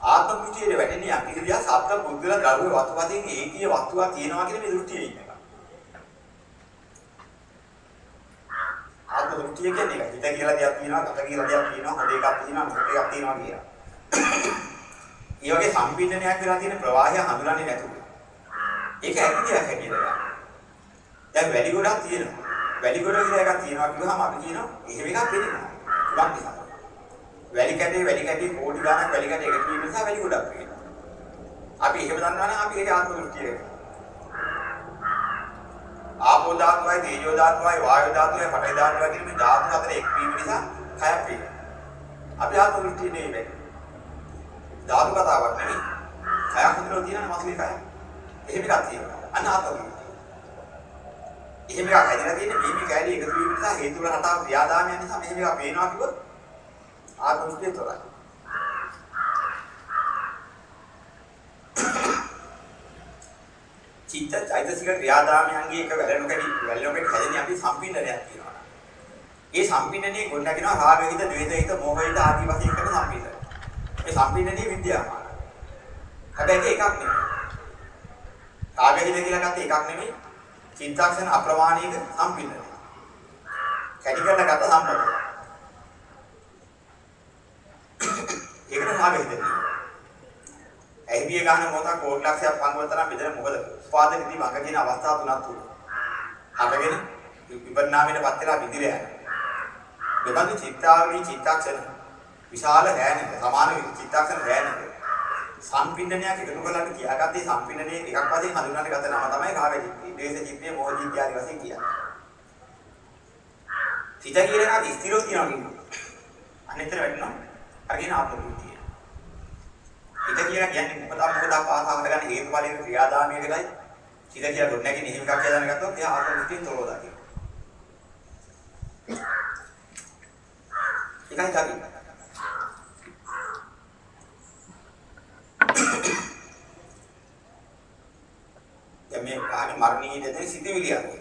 ආත්ම මුඛ්‍යයේ වැටෙන්නේ අකිරියා සත්‍ය බුද්ධල දරුවේ වතුපතින් ඒකීය වස්තුවක් තියෙනවා කියන මේ දෘෂ්ටියේ ඉන්නේ. ආත්ම දෘෂ්ටිය කියන්නේ ඒක. හිත කියලා දෙයක් තියෙනවා, කත කියලා දෙයක් තියෙනවා, හොඳ එකක් තියෙනවා, නරක එකක් තියෙනවා කියලා. ඒ වගේ සම්පින්නනයක් වෙලා තියෙන ප්‍රවාහය හඳුනන්නේ නැතුව. ඒක ඇති දෙයක් හැටියට. දැන් වැඩි ගොඩක් තියෙනවා. වැඩි ගොඩ කියලා එකක් තියෙනවා කිව්වහම අපි කියනවා එහෙම එකක් වෙන්නේ නැහැ. කුඩක් නිසා. වැඩි කැටේ වැඩි කැටේ කෝටි ගණන් වැඩි කැටේ එකතු වීම නිසා වැඩි ගොඩක් වෙනවා. අපි එහෙම දන්නා නම් අපි ඒකේ ආත්ම දෘෂ්ටිය වෙනවා. ආපෝ ධාතුවයි තේජෝ ධාතුවයි වායෝ ධාතුවයි පඨවි ධාතුවයි කියන මේ ධාතු හතර එක්වීම නිසා කයක් වෙනවා. අපි ආත්ම දෘෂ්ටිය නෙවෙයි. ධාතු කතාවක් නෙවෙයි. කයක් හඳුනන තියෙන මාසුලි කයක්. එහෙම එකක් තියෙනවා. අන්න ආත්ම දෘෂ්ටිය. එහෙම එකක් හැදලා තියෙන්නේ මේ මේ කැලේ එකතු වීම නිසා හේතු වල රටාව ක්‍රියාදාමයන් නිසා මෙහෙම එකක් පේනවා කිව්වොත් ආත්ම දෘෂ්ටිය තොරයි. චිත්ත චෛතසික ක්‍රියාදාමයන්ගේ එක වැළෙනකදී වැළෙනකදී හැදෙන අපි සම්පින්නනයක් කියනවා. ඒ සම්පින්නනේ ගොඩනගෙනවා රාග හිත, ද්වේෂ හිත, මෝහ හිත ආදී වශයෙන් කරන සම්පින්නන. මේ සම්පින්නනේ විද්‍යාමාන. හැබැයි ඒක එකක් නෙමෙයි. රාග හිත කියලා ගත්ත එකක් නෙමෙයි. චින්තාක්ෂණ අප්‍රමාණීක සම්පින්නන. කැටි කරලා ගත්ත සම්පතය. ඒකට රාග හිත කියනවා. ඇහිවිය ගන්න මොහොතක් කෝටි ලක්ෂයක් පංගුවතරම් බෙදෙන මොකද උපාදිතී වංග කියන අවස්ථා තුනක් තුන. හටගෙන විපන්නාමයට පත් වෙලා විදිර යන. මෙබඳු චිත්තාවලි චිත්තක්ෂණ විශාල රෑනක සමාන චිත්තක්ෂණ රෑනක සම්පින්නනයක් එකතු කරලා කියාගත්තේ සම්පින්නනේ එකක් වශයෙන් හඳුන්වන්න ගත නම තමයි කාග චිත්තේ දේශ චිත්තේ මොහ චිත්තය ආදී වශයෙන් කියන්නේ. හිත කියන එක ස්ථිරව තියනවා කියනවා අනිතර වෙන්නවා අරගෙන ආපෘතිය හිත කියලා කියන්නේ මොකද? මොකද පාසා හදගන්න? හේතුඵලයේ ක්‍රියාදාමයකටයි. හිත කියලා ගොඩ නැගින එහෙම එකක් කියලා දැනගත්තොත් එයා ආත්ම දෘෂ්ටියෙන් තොරව දකිනවා. ඒකයි දකින්න. දැන් මේ කාණි මරණීය දෙන්නේ සිතිවිලි අරගෙන.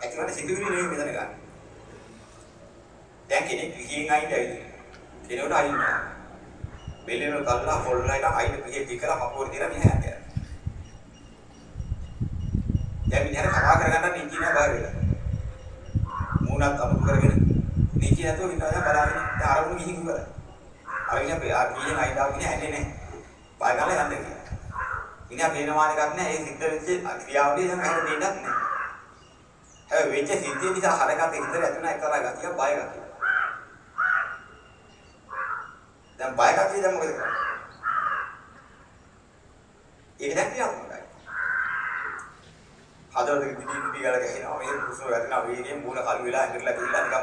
ඇත්තටම සිතිවිලි නෙවෙයි මෙතන ගන්න. දැන් කෙනෙක් ගිහින් ආයිත් ඇවිල්ලා. කෙනෙකුට ආයිත් නෑ. බෙල්ලෙන තල්ලා පොල්ලයිලා අයින පිහේ දිකලා කපුවර දිලා මෙහා යනවා. දැන් මිනිහට කතා කරගන්න නීති නෑ බය වෙලා. මූණත් අමුතු කරගෙන නීති නැතුව ඉන්නවා දැන් බලාගෙන දැන් අරමුණු ගිහින් ඉවරයි. අරගෙන අපි ආ කීයෙන් අයිඩාව කියන ඇන්නේ නෑ. බය කරලා යන්න කියලා. ඉතින් අපි වෙනවාන එකක් නෑ. ඒ සිද්ධ වෙච්ච ක්‍රියාවලිය දැන් හැර දෙන්නත් නෑ. හැබැයි වෙච්ච සිද්ධිය නිසා හරකට හිතට ඇතුණ එක්තරා ගතිය බය ගතිය. දැන් බය ගතිය දැන් මොකද කරන්නේ? ඒක දැන් ක්‍රියාත්මකයි. හදවත දිදි දිදි ගාලා ගහිනවා මේ කුසල වැටෙනවා වේගයෙන් මූණ කළු වෙලා ඇඟිල්ල ගිහිල්ලා නිකන්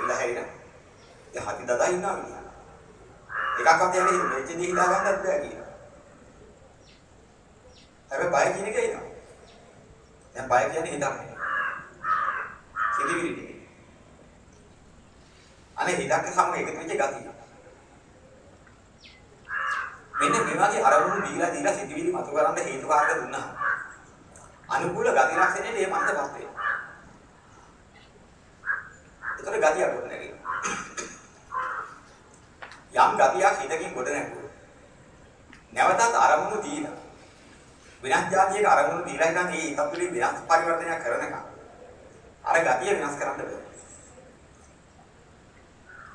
එල්ල හැරින. දැන් හති දදා ඉන්නවා මිනිහා. එකක්වත් යන්නේ වෙච්ච දේ හිතා ගන්නත් බෑ කියනවා. හැබැයි බය කියන එක එනවා. දැන් බය කියන්නේ හිතන්නේ. සිතිවිලි ටික. අනේ හිතක් සමග එකතු වෙච්ච ගතිය. මෙන්න මේ වගේ අරමුණු දීලා දීලා සිතිවිලි මතු කරන්න හේතු කාරක දුන්නා. අනුකූල ගති ලක්ෂණයට මේ මනසපත් වෙනවා. ඒතර ගතිය ගොඩ නැගෙනවා. යම් ගතියක් හිතකින් ගොඩ නැගුවා. නැවතත් අරමුණු දීලා වෙනස් જાතියක අරමුණු දීලා ඉතින් මේ එකතුලින් වෙනස් පරිවර්තනයක් කරනකම් අර ගතිය වෙනස් කරන්න බෑ.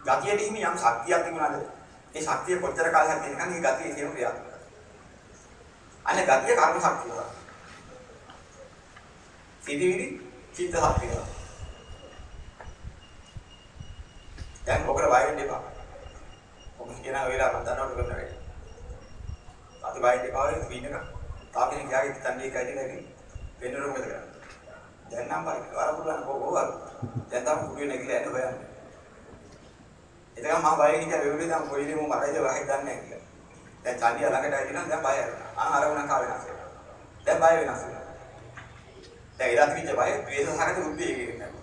ගතියට හිමි යම් ශක්තියක් තිබුණාද? ඒ ශක්තිය කොච්චර කාලයක් තියෙනකන් ඒ ගතිය කියන ක්‍රියාත්මක. අනේ ගතිය කර්ම ශක්තිය. සිටිවිලි චිත්ත ශක්තිය. දැන් ඔකට බය වෙන්න එපා. ඔබ කියන වෙලාව මම දන්නවට කරන්න වැඩි. අද බය වෙන්න එපා වෙන්නේ පින්නක. තාම කෙනෙක් යාගේ තන්නේ එකයි දෙකයි වෙන්නර මොකද කරන්නේ? දැන් නම් බයි වර පුරන්න කොහොමද? දැන් තමයි කුඩිය නැගිලා යන්න හොයන්නේ. එතකම මම බය හිතා වෙන්නේ දැන් කොයිද මම මරයිද වහයි දන්නේ නැහැ කියලා. දැන් චන්දිය ළඟට ඇවිල්ලා දැන් බය වෙනවා. ආ අරමුණ කා වෙනස් වෙනවා. දැන් බය වෙනස් වෙනවා. දැන් ඉරත් කිච්ච බය ද්වේෂ සහගත උද්වේගය වෙනවා.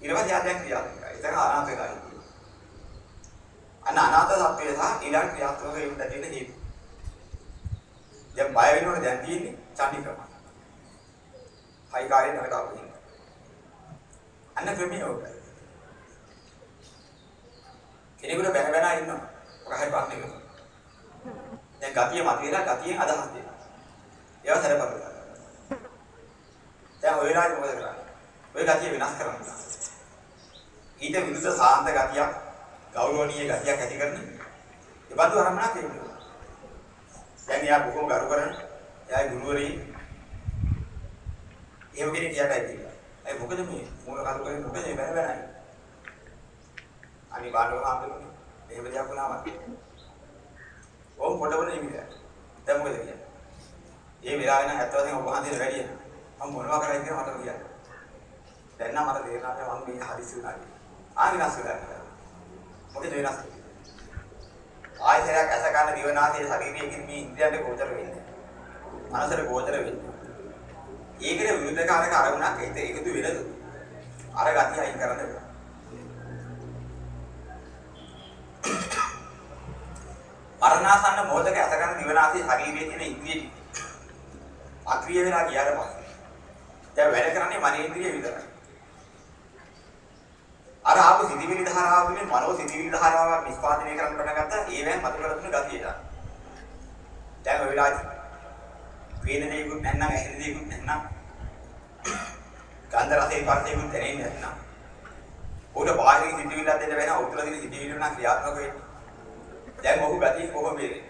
ඊට පස්සේ ආ දැන් ක්‍රියාත්මකයි. එතන අනාථකයි. අන්න අනාථ සත්‍යය සහ ඊළඟ ක්‍රියාත්මක වෙන්න තියෙන හේතු. දැන් බය වෙනකොට දැන් තියෙන්නේ චන්දිකම. හයි කාර්යය නකට ආපු අන්න ක්‍රමයේ ඔකයි. කෙනෙකුට බැන බැන ඉන්නවා. ඔක හරි පාන්නේ කරනවා. දැන් ගතිය මතුවලා ගතියෙන් අදහස් දෙනවා. ඒවා සරපරලා. දැන් ඔය වෙලාවේ මොකද කරන්නේ? ඔය ගතිය වෙනස් කරන්න. ඊට විරුද්ධ සාන්ත ගතියක්, ගෞරවනීය ගතියක් ඇති කරන. ඒ බඳු අරමුණක් එන්නේ. දැන් යා බොහොම ගරු කරන, එයායි ගුරුවරී. එහෙම කෙනෙක් යටයි තියෙනවා. ඒ මොකද මේ මූල කරු කරන්නේ මොකද මේ බැන බැනයි. අනිවාර්යව හම්බෙන්නේ. එහෙම දෙයක් වුණාම. ඕම් පොඩවල නිමිලා. දැන් මොකද කියන්නේ? ඒ වෙලාවේ නම් ඇත්ත වශයෙන්ම ඔබ හන්දියට වැඩි යනවා. මම මොනවා කරයි කියලා මට කියන්න. දැන් නම් මට තේරෙනවා මම මේ හදිසි වුණා කියලා. ආ විනාශ වෙලා. මොකද වෙනස්? ආයතනයක් ඇස ගන්න දිවනාසයේ ශරීරයේ මේ ඉන්ද්‍රියන්ට ගෝචර වෙන්නේ. මනසට ගෝචර වෙන්නේ. ඒකේ විරුද්ධකාරක අරමුණක් හිත එකතු වෙනද? අර ගතිය අයින් කරන්න බෑ. මරණාසන්න මොහොතක ඇස ගන්න දිවනාසයේ ශරීරයේ තියෙන ඉන්ද්‍රිය අක්‍රිය වෙලා ගියාට පස්සේ දැන් වැඩ කරන්නේ මනේන්ද්‍රිය විතරයි. අර ආපු සිතිවිලි ධාරාව වලින් මනෝ සිතිවිලි ධාරාවක් නිස්පාදනය කරන්න පටන් ගත්තා ඒවෙන් මතුවලා තුන ගතියට. දැන් ඔය වෙලාවේ වේන දෙයක්වත් නැත්නම් ඇහෙන දෙයක්වත් නැත්නම් ගන්ධ රසේ පරිදේකුත් දැනෙන්නේ නැත්නම් උඩ බාහිරින් සිතිවිල්ලක් දෙන්න වෙනවා උතුර දින සිතිවිලි නම් ක්‍රියාත්මක වෙන්නේ. දැන් ඔහු ගතිය කොහොමද වෙන්නේ?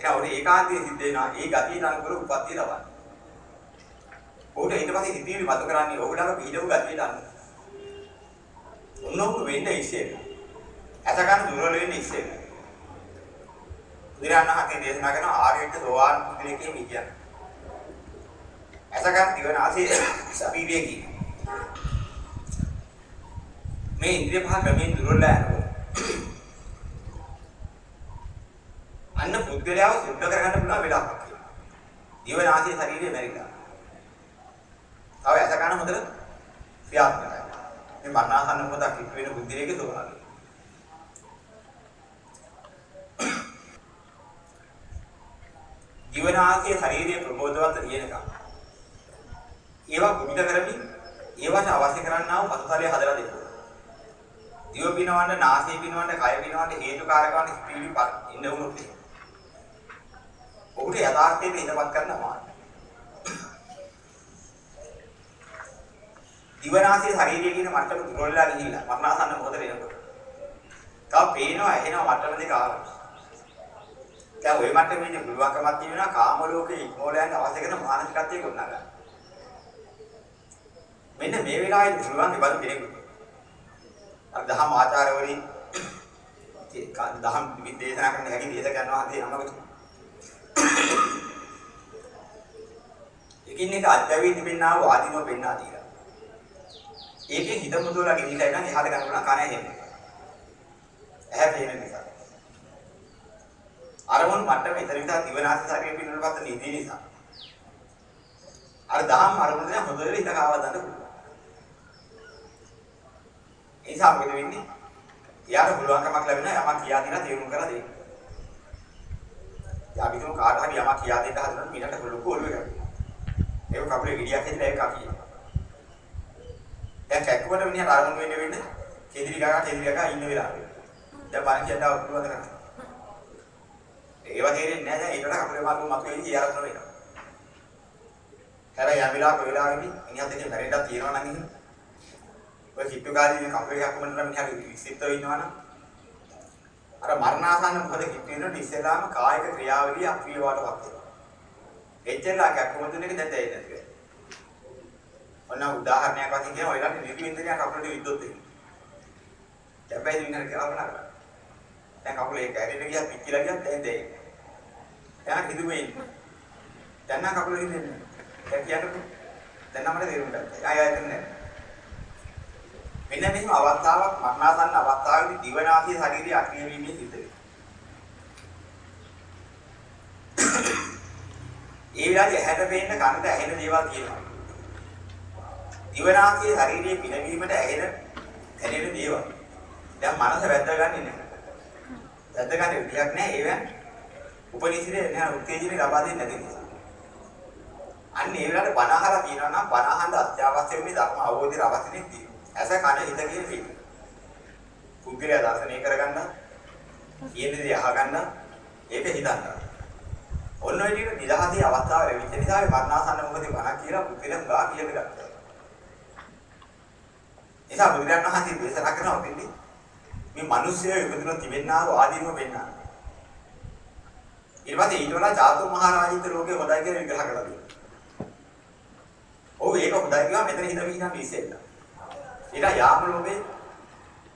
එහෙනම් ඔය ඒකාන්තයේ සිද්ධ වෙනවා ඒ ගතිය නංගුල උපත්ති ලබන්නේ. ඔහුට ඊට පස්සේ සිතිවිලි මතු කරන්නේ ඔහුලඟ පීඩව ගතියට අනුව. උන්නෝක වෙන්නේ ඉස්සෙල්ල. ඇත ගන්න දුර්වල වෙන්නේ ඉස්සෙල්ල. විරාණහතේ දේශනා කරන ආර්යයට සෝවාන් පුද්ගලයෙක් කියන්නේ. ඇත ගන්න දිවනාසේ සබීවියකි. මේ ඉන්ද්‍රිය පහ ක්‍රමයෙන් දුර්වල යනවා. අන්න පුද්ගලයාව සුද්ධ කරගන්න පුළුවන් වෙලාවක්. දිවනාසේ ශරීරය මැරිලා. තව ඇත ගන්න හොඳට ක්‍රියාත්මකයි. මේ මරණාසන්න මොහොතක් ඉක්ම වෙන බුද්ධියේක ස්වභාවය. ජීවනාසයේ ශාරීරික ප්‍රබෝධවත් තියෙනකම් ඒවා කුඩ කරමින් ඒවට අවශ්‍ය කරන්නා වූ පසුතලය හදලා දෙනවා. දිව පිනවන්න, නාසය පිනවන්න, කය පිනවන්න හේතුකාරක වන ස්පීඩි ඉන්න වුණොත් ඔහුට යථාර්ථයේ ඉඳපත් කරන්න අමාරුයි. දිවනාසයේ ශරීරයේ කියන මට්ටම දුර වෙලා ගිහිල්ලා මරණාසන්න මොහොතේ එනකොට. තා පේනවා ඇහෙනවා මට්ටම දෙක ආවා. දැන් ওই මට්ටමේ ඉන්න පුළුවන්කමක් තියෙනවා කාම ලෝකේ ඉක්මෝල යන අවශ්‍ය කරන මානසිකත්වයේ ගොඩනගා. මෙන්න මේ වෙලාවේ පුළුවන් බලු කෙනෙකුට. අර දහම් ආචාර්යවරින් දහම් විදේශනා කරන හැටි දේශ කරනවා හන්දේ නමකට. එකින් එක අත්දැවී තිබෙනා වූ ආදීනව පෙන්වා දීලා. ඒකේ හිත මුදවලා ගිහිල්ලා ඉන්න එහාට ගන්න කන ඇහෙන්නේ. ඇහැ පේන නිසා. අරමුණු මට්ටම ඉතර විතර දිවනාස ශරීරය පින්නනපත් නිදී නිසා. අර දහම් අරමුණ දැන් හොඳට හිත කාවා ගන්න පුළුවන්. ඒ නිසා මොකද වෙන්නේ? එයාට පුළුවන්කමක් ලැබෙනවා යමක් කියා දෙනවා තේරුම් කරලා දෙන්න. යා විතර කාට හරි යමක් කියා දෙන්න හදනොත් මිනට ලොකු ඔළුව එකක්. ඒක කකුලේ ගෙඩියක් හැදිලා ඒක කපිය. දැන් කැක්කුවට මිනිහට අරමුණු වෙන්න වෙන්න කෙදිරි ගගා කෙදිරි ගගා ඉන්න වෙලාවෙ. දැන් බණ කියනවා පුළුවන් කරන්නේ. ඒව තේරෙන්නේ නැහැ දැන් ඊට කකුලේ මාරු මතුවේ කියලා වෙනවා. හැබැයි යම් වෙලාවක වෙලාවෙදී මිනිහත් එක්ක මැරෙන්නත් තියනවා නම් එහෙම. ඔය කිට්ටුකාරී කකුලේ එකක් වුණා නම් මිනිහා විසිටව ඉන්නවනම් අර මරණාසන්න මොකද කිට්ටු වෙනකොට ඉස්සෙල්ලාම කායික ක්‍රියාවලිය අක්‍රිය වඩවත් වෙනවා. එච්චරලා කැක්කමුතුන එක දැන් දැනෙන්නේ නැති වෙනවා. ඔන්න උදාහරණයක් වශයෙන් කියනවා ඔයගොල්ලෝ නිර්වින්දනයක් කකුලට විද්දොත් එහෙම. හැබැයි දිනන කියලා කරා. දැන් කකුල ඒක ඇරෙන්න ගියා පිච්චිලා ගියා දැන් දැන්. දැන් හිතුවේ ඉන්නේ. දැන් නම් කකුල හිතෙන්නේ. දැන් කියන්නකො. දැන් නම් මට තේරුම් ගත්තා. ආය ආය දෙන්නේ නැහැ. මෙන්න මෙහෙම අවස්ථාවක් මරණාසන්න අවස්ථාවේදී දිවනාසී ශරීරයේ අක්‍රිය වීමේ සිද්ධ වෙනවා. ඒ විලාදී ඇහැට පේන්න කනට ඇහෙන දේවල් තියෙනවා. දිවනාසී ශරීරයේ පිනවීමට ඇහෙන දැනෙන දේවල්. දැන් මනස වැද්දාගන්නේ නැහැ. වැද්දාගන්න විදියක් නැහැ ඒවෙන් උපනිෂදේ නෑ උත්තේජනේ ලබා දෙන්නේ නැති නිසා. අන්න ඒ වෙලාවට බණ අහලා කියනවා නම් බණ අහන්න අත්‍යවශ්‍ය වෙන්නේ ධර්ම අවබෝධය අවශ්‍ය නෙදී. ඇස කන හිත කියන පිට. පුද්ගලයා දර්ශනය කරගන්න, කියන දේ අහගන්න, ඒක හිතන්න. ඔන්න ඔය විදිහට නිදහසේ අවස්ථාව ලැබෙච්ච නිසා ඒ මරණාසන්න මොකද බණ කියලා පුද්ගලයන් ගා කියන ගත්තා. එසා බුදුරජාණන් වහන්සේ දේශනා කරනවා වෙන්නේ මේ මිනිස්සුය ඉපදුන තිබෙන්නා වූ ආදීනව වෙන්නා. ඊට පස්සේ ඊට වඩා චාතු මහරජින්ද ලෝකේ හොඳයි කියලා විග්‍රහ කළා දෙනවා. ඔව් ඒක හොඳයි කියලා මෙතන හිත විහිදන් ඉස්සෙල්ලා. ඊට යාම ලෝභේ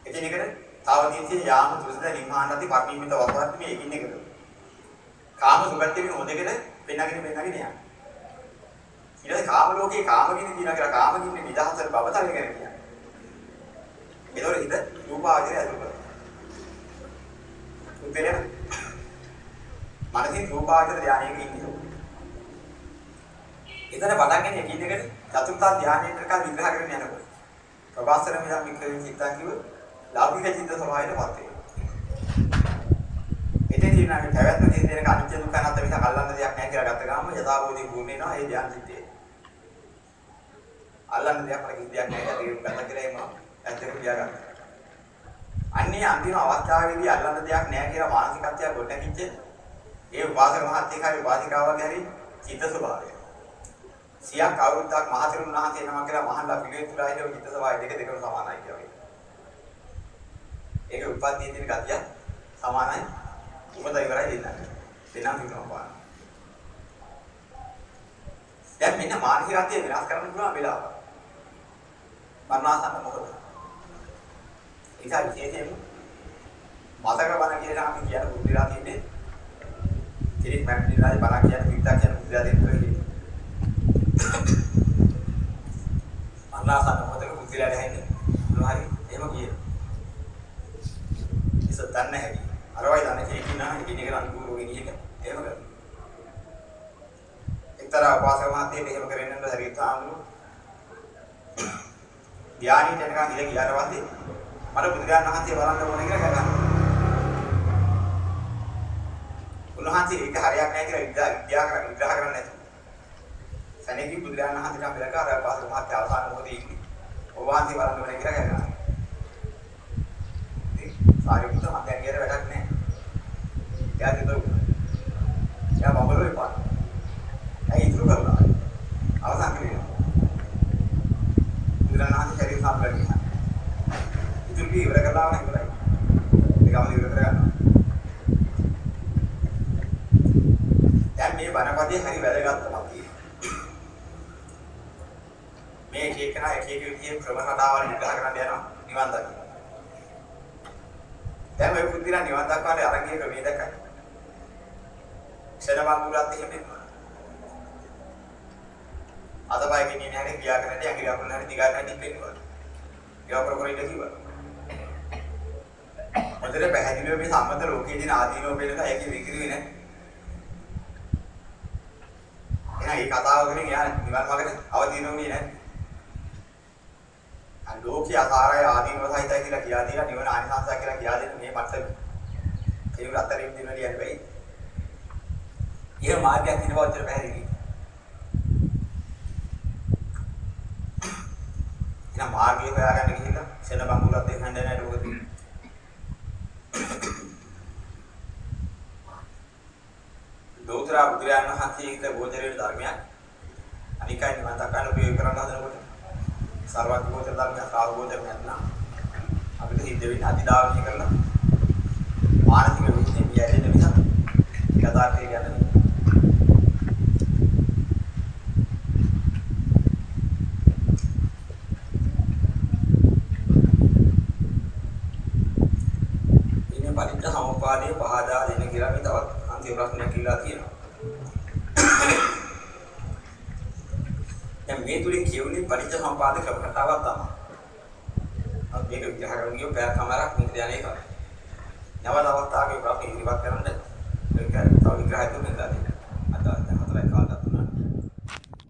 එකිනෙකට තාවදීතිය යාම තුසද නිම්හානති පරිමිත වතවත් මේ එකින් එකට. කාම සුගතිය වෙන හොදෙකට පෙන්නගෙන පෙන්නගෙන යනවා. ඊට පස්සේ කාම ලෝකේ කාමකින් දිනා කියලා කාමකින් නිදහසට බවතරය ගැන කියනවා. ඒතකොට හිත රූපාවචරය අදුර කරනවා. උපේන මනසින් රූපාවචර ධානයක ඉන්නවා. එතන පටන් ගන්න එකින් එකට චතුර්ථ ධානයෙන් කරකා විග්‍රහ කරගෙන යනකොට ප්‍රවාසන මිදම් වික්‍රමින් චිත්තන් කිව්ව ලෞකික චිත්ත ස්වභාවයටපත් වෙනවා. එතෙන් දිනාට පැවැත්ම තියෙන දෙනක අනිත්‍ය දුක්ඛ අනාත්ම විස කල්ලන්න දෙයක් නැහැ කියලා ගත්ත ගාම යථාභූතී පූර්ණ වෙනවා ඒ ධ්‍යාන චිත්තේ. අල්ලන්න දෙයක් වල කිසි දෙයක් නැහැ තේරුම් ගන්න කියලා එම ඇත්තට තියාගන්න. අන්නේ අන්තිම අවස්ථාවේදී අල්ලන්න දෙයක් නැහැ කියලා මානසිකත්වයක් ගොඩනැගිච්ච ඒ උපාසක මහත්මියකාරී උපාසිකාවගේ හරි චිත්ත ස්වභාවය. සියක් අවුරුද්දක් මහතෙරුන් වහන්සේ නමක් කියලා මහල්ලා පිළිවෙතුලා ඉඳලා චිත්ත ස්වභාවය දෙක දෙකම සමානයි කියලා. ඒක උපද්දී තියෙන ගතිය සමානයි. උපත ඉවරයි දෙන්නට. දෙන්නම් විතරම පාන. දැන් මෙන්න මානසිකත්වය වෙනස් කරන්න පුළුවන් වෙලාව. මරණාසන්න මොකද? ඒක විශේෂයෙන්ම මතක බණ කියලා අපි කියන බුද්ධිලා තින්නේ. කෙනෙක් මැරෙන්නලා බණ කියන විද්‍යා කියන බුද්ධිලා දෙන්න මරණාසන්න මොකද බුද්ධිලා දැනෙන්නේ. මොනවා හරි එහෙම කියන. ඉතින් දන්නේ නැහැ. අරවයි දන්නේ කෙනෙක් ඉන්නා එකින් එකට අනුකූලව ගෙනියක එහෙම කරනවා. එක්තරා උපාසක මහත්තයෙක් එහෙම කරෙන්න නම් හරියට ආමුණු ධානීට යනකම් ඉල ගියාට පස්සේ මට බුදුරජාණන් වහන්සේ බලන්න ඕනේ කියලා ගගනවා. උන්වහන්සේ ඒක හරියක් නැහැ කියලා විද්‍යා විද්‍යා කරන විග්‍රහ කරන්නේ නැතුව. සැනකින් බුදුරජාණන් වහන්සේට අපි ළඟ අර පාසල මහත්ය අවසාන මොහොතේ ඉන්නේ. ඔබ වහන්සේ බලන්න වෙන කියලා ගන්නවා. ඉතින් සාරිපුත මහත්යන් කියන වැඩක් නෑ. එයා දෙතෝ. එයා බබලෝ එපා. ඇයි ඉතුරු කරලා? අවසන් කරේ. බුදුරජාණන් වහන්සේ ශරීර සම්බන්ධ කරනවා. ඉතුරු කී ඉවර කළාම ඉවරයි. ඒකම ඉවර කරගන්නවා. දැන් මේ බණපදේ හරි වැදගත්කමක් තියෙනවා. මේ එක එක නා එක එක විදිහේ ක්‍රම රටාවල් විග්‍රහ කරන්න යනවා නිවන් දකින්න. දැන් මේ පුදුරා නිවන් දක්වාට අරන් ගිය ක්‍රමයේ දැක්කයි. ක්ෂණවංගුලත් එහෙම වෙනවා. අතපය ගෙනියන හැටි ක්‍රියා කරන්න ඇඟිලි අකුල හැටි දිගා කරන්න ඉන්නවා. ඒවා කර කර ඉඳ කිව්වා. මොකද පැහැදිලිව මේ සම්මත ලෝකයේ දින ආදීනෝ වෙනක ඒකේ විකිරුවේ නැහැ. එහෙනම් මේ කතාව වලින් යා නිවන් මාර්ගට අවදීනෝන්නේ නැහැ. අන් ලෝකයේ ආකාරය ආදීනව සහිතයි කියලා කියා දීලා නිවන ආනිසංසය කියලා කියා දෙන්න මේ මට්ටමේ. ඒක අතරින් දින ලියන්න බැයි. ඒ මාර්ගයක් දින බවට පැහැදිලි. එහෙනම් මාර්ගය හොයාගන්න ගිහිල්ලා සෙන බංගුලක් දෙන්න නැහැ මොකද? ලෝතර බුදුරජාණන් වහන්සේට ගෝචරයේ ධර්මයක් අනිකයි නිවන් දක්වන්න උපයෝග කරන්න හදනකොට සර්වඥ ගෝචර ධර්මයක් ආවෝචර නැත්නම් අපිට සිද්ධ වෙන්නේ අතිදාවණය කරලා මානසික විශ්ලේෂණය කියැදෙන නිසා යථාර්ථය කියන්නේ ඉන්නේ පරිත්‍ත සමපාදයේ පහදා දෙන කියලා මේ තවත් අන්තිම ප්‍රශ්නයක් කියලා තියෙනවා. දැන් මේ තුලින් කියුනේ පරිච්ඡ සම්පාද ක්‍රම කතාවක් තමයි. අපි මේක විග්‍රහ කරන්න ගියොත් පැය කමාරක් මෙතන යන්නේ කරා. නවත අවස්ථාවක ප්‍රශ්න ඉදිරිපත් කරන්න ඒක තව විග්‍රහයක් දුන්නා.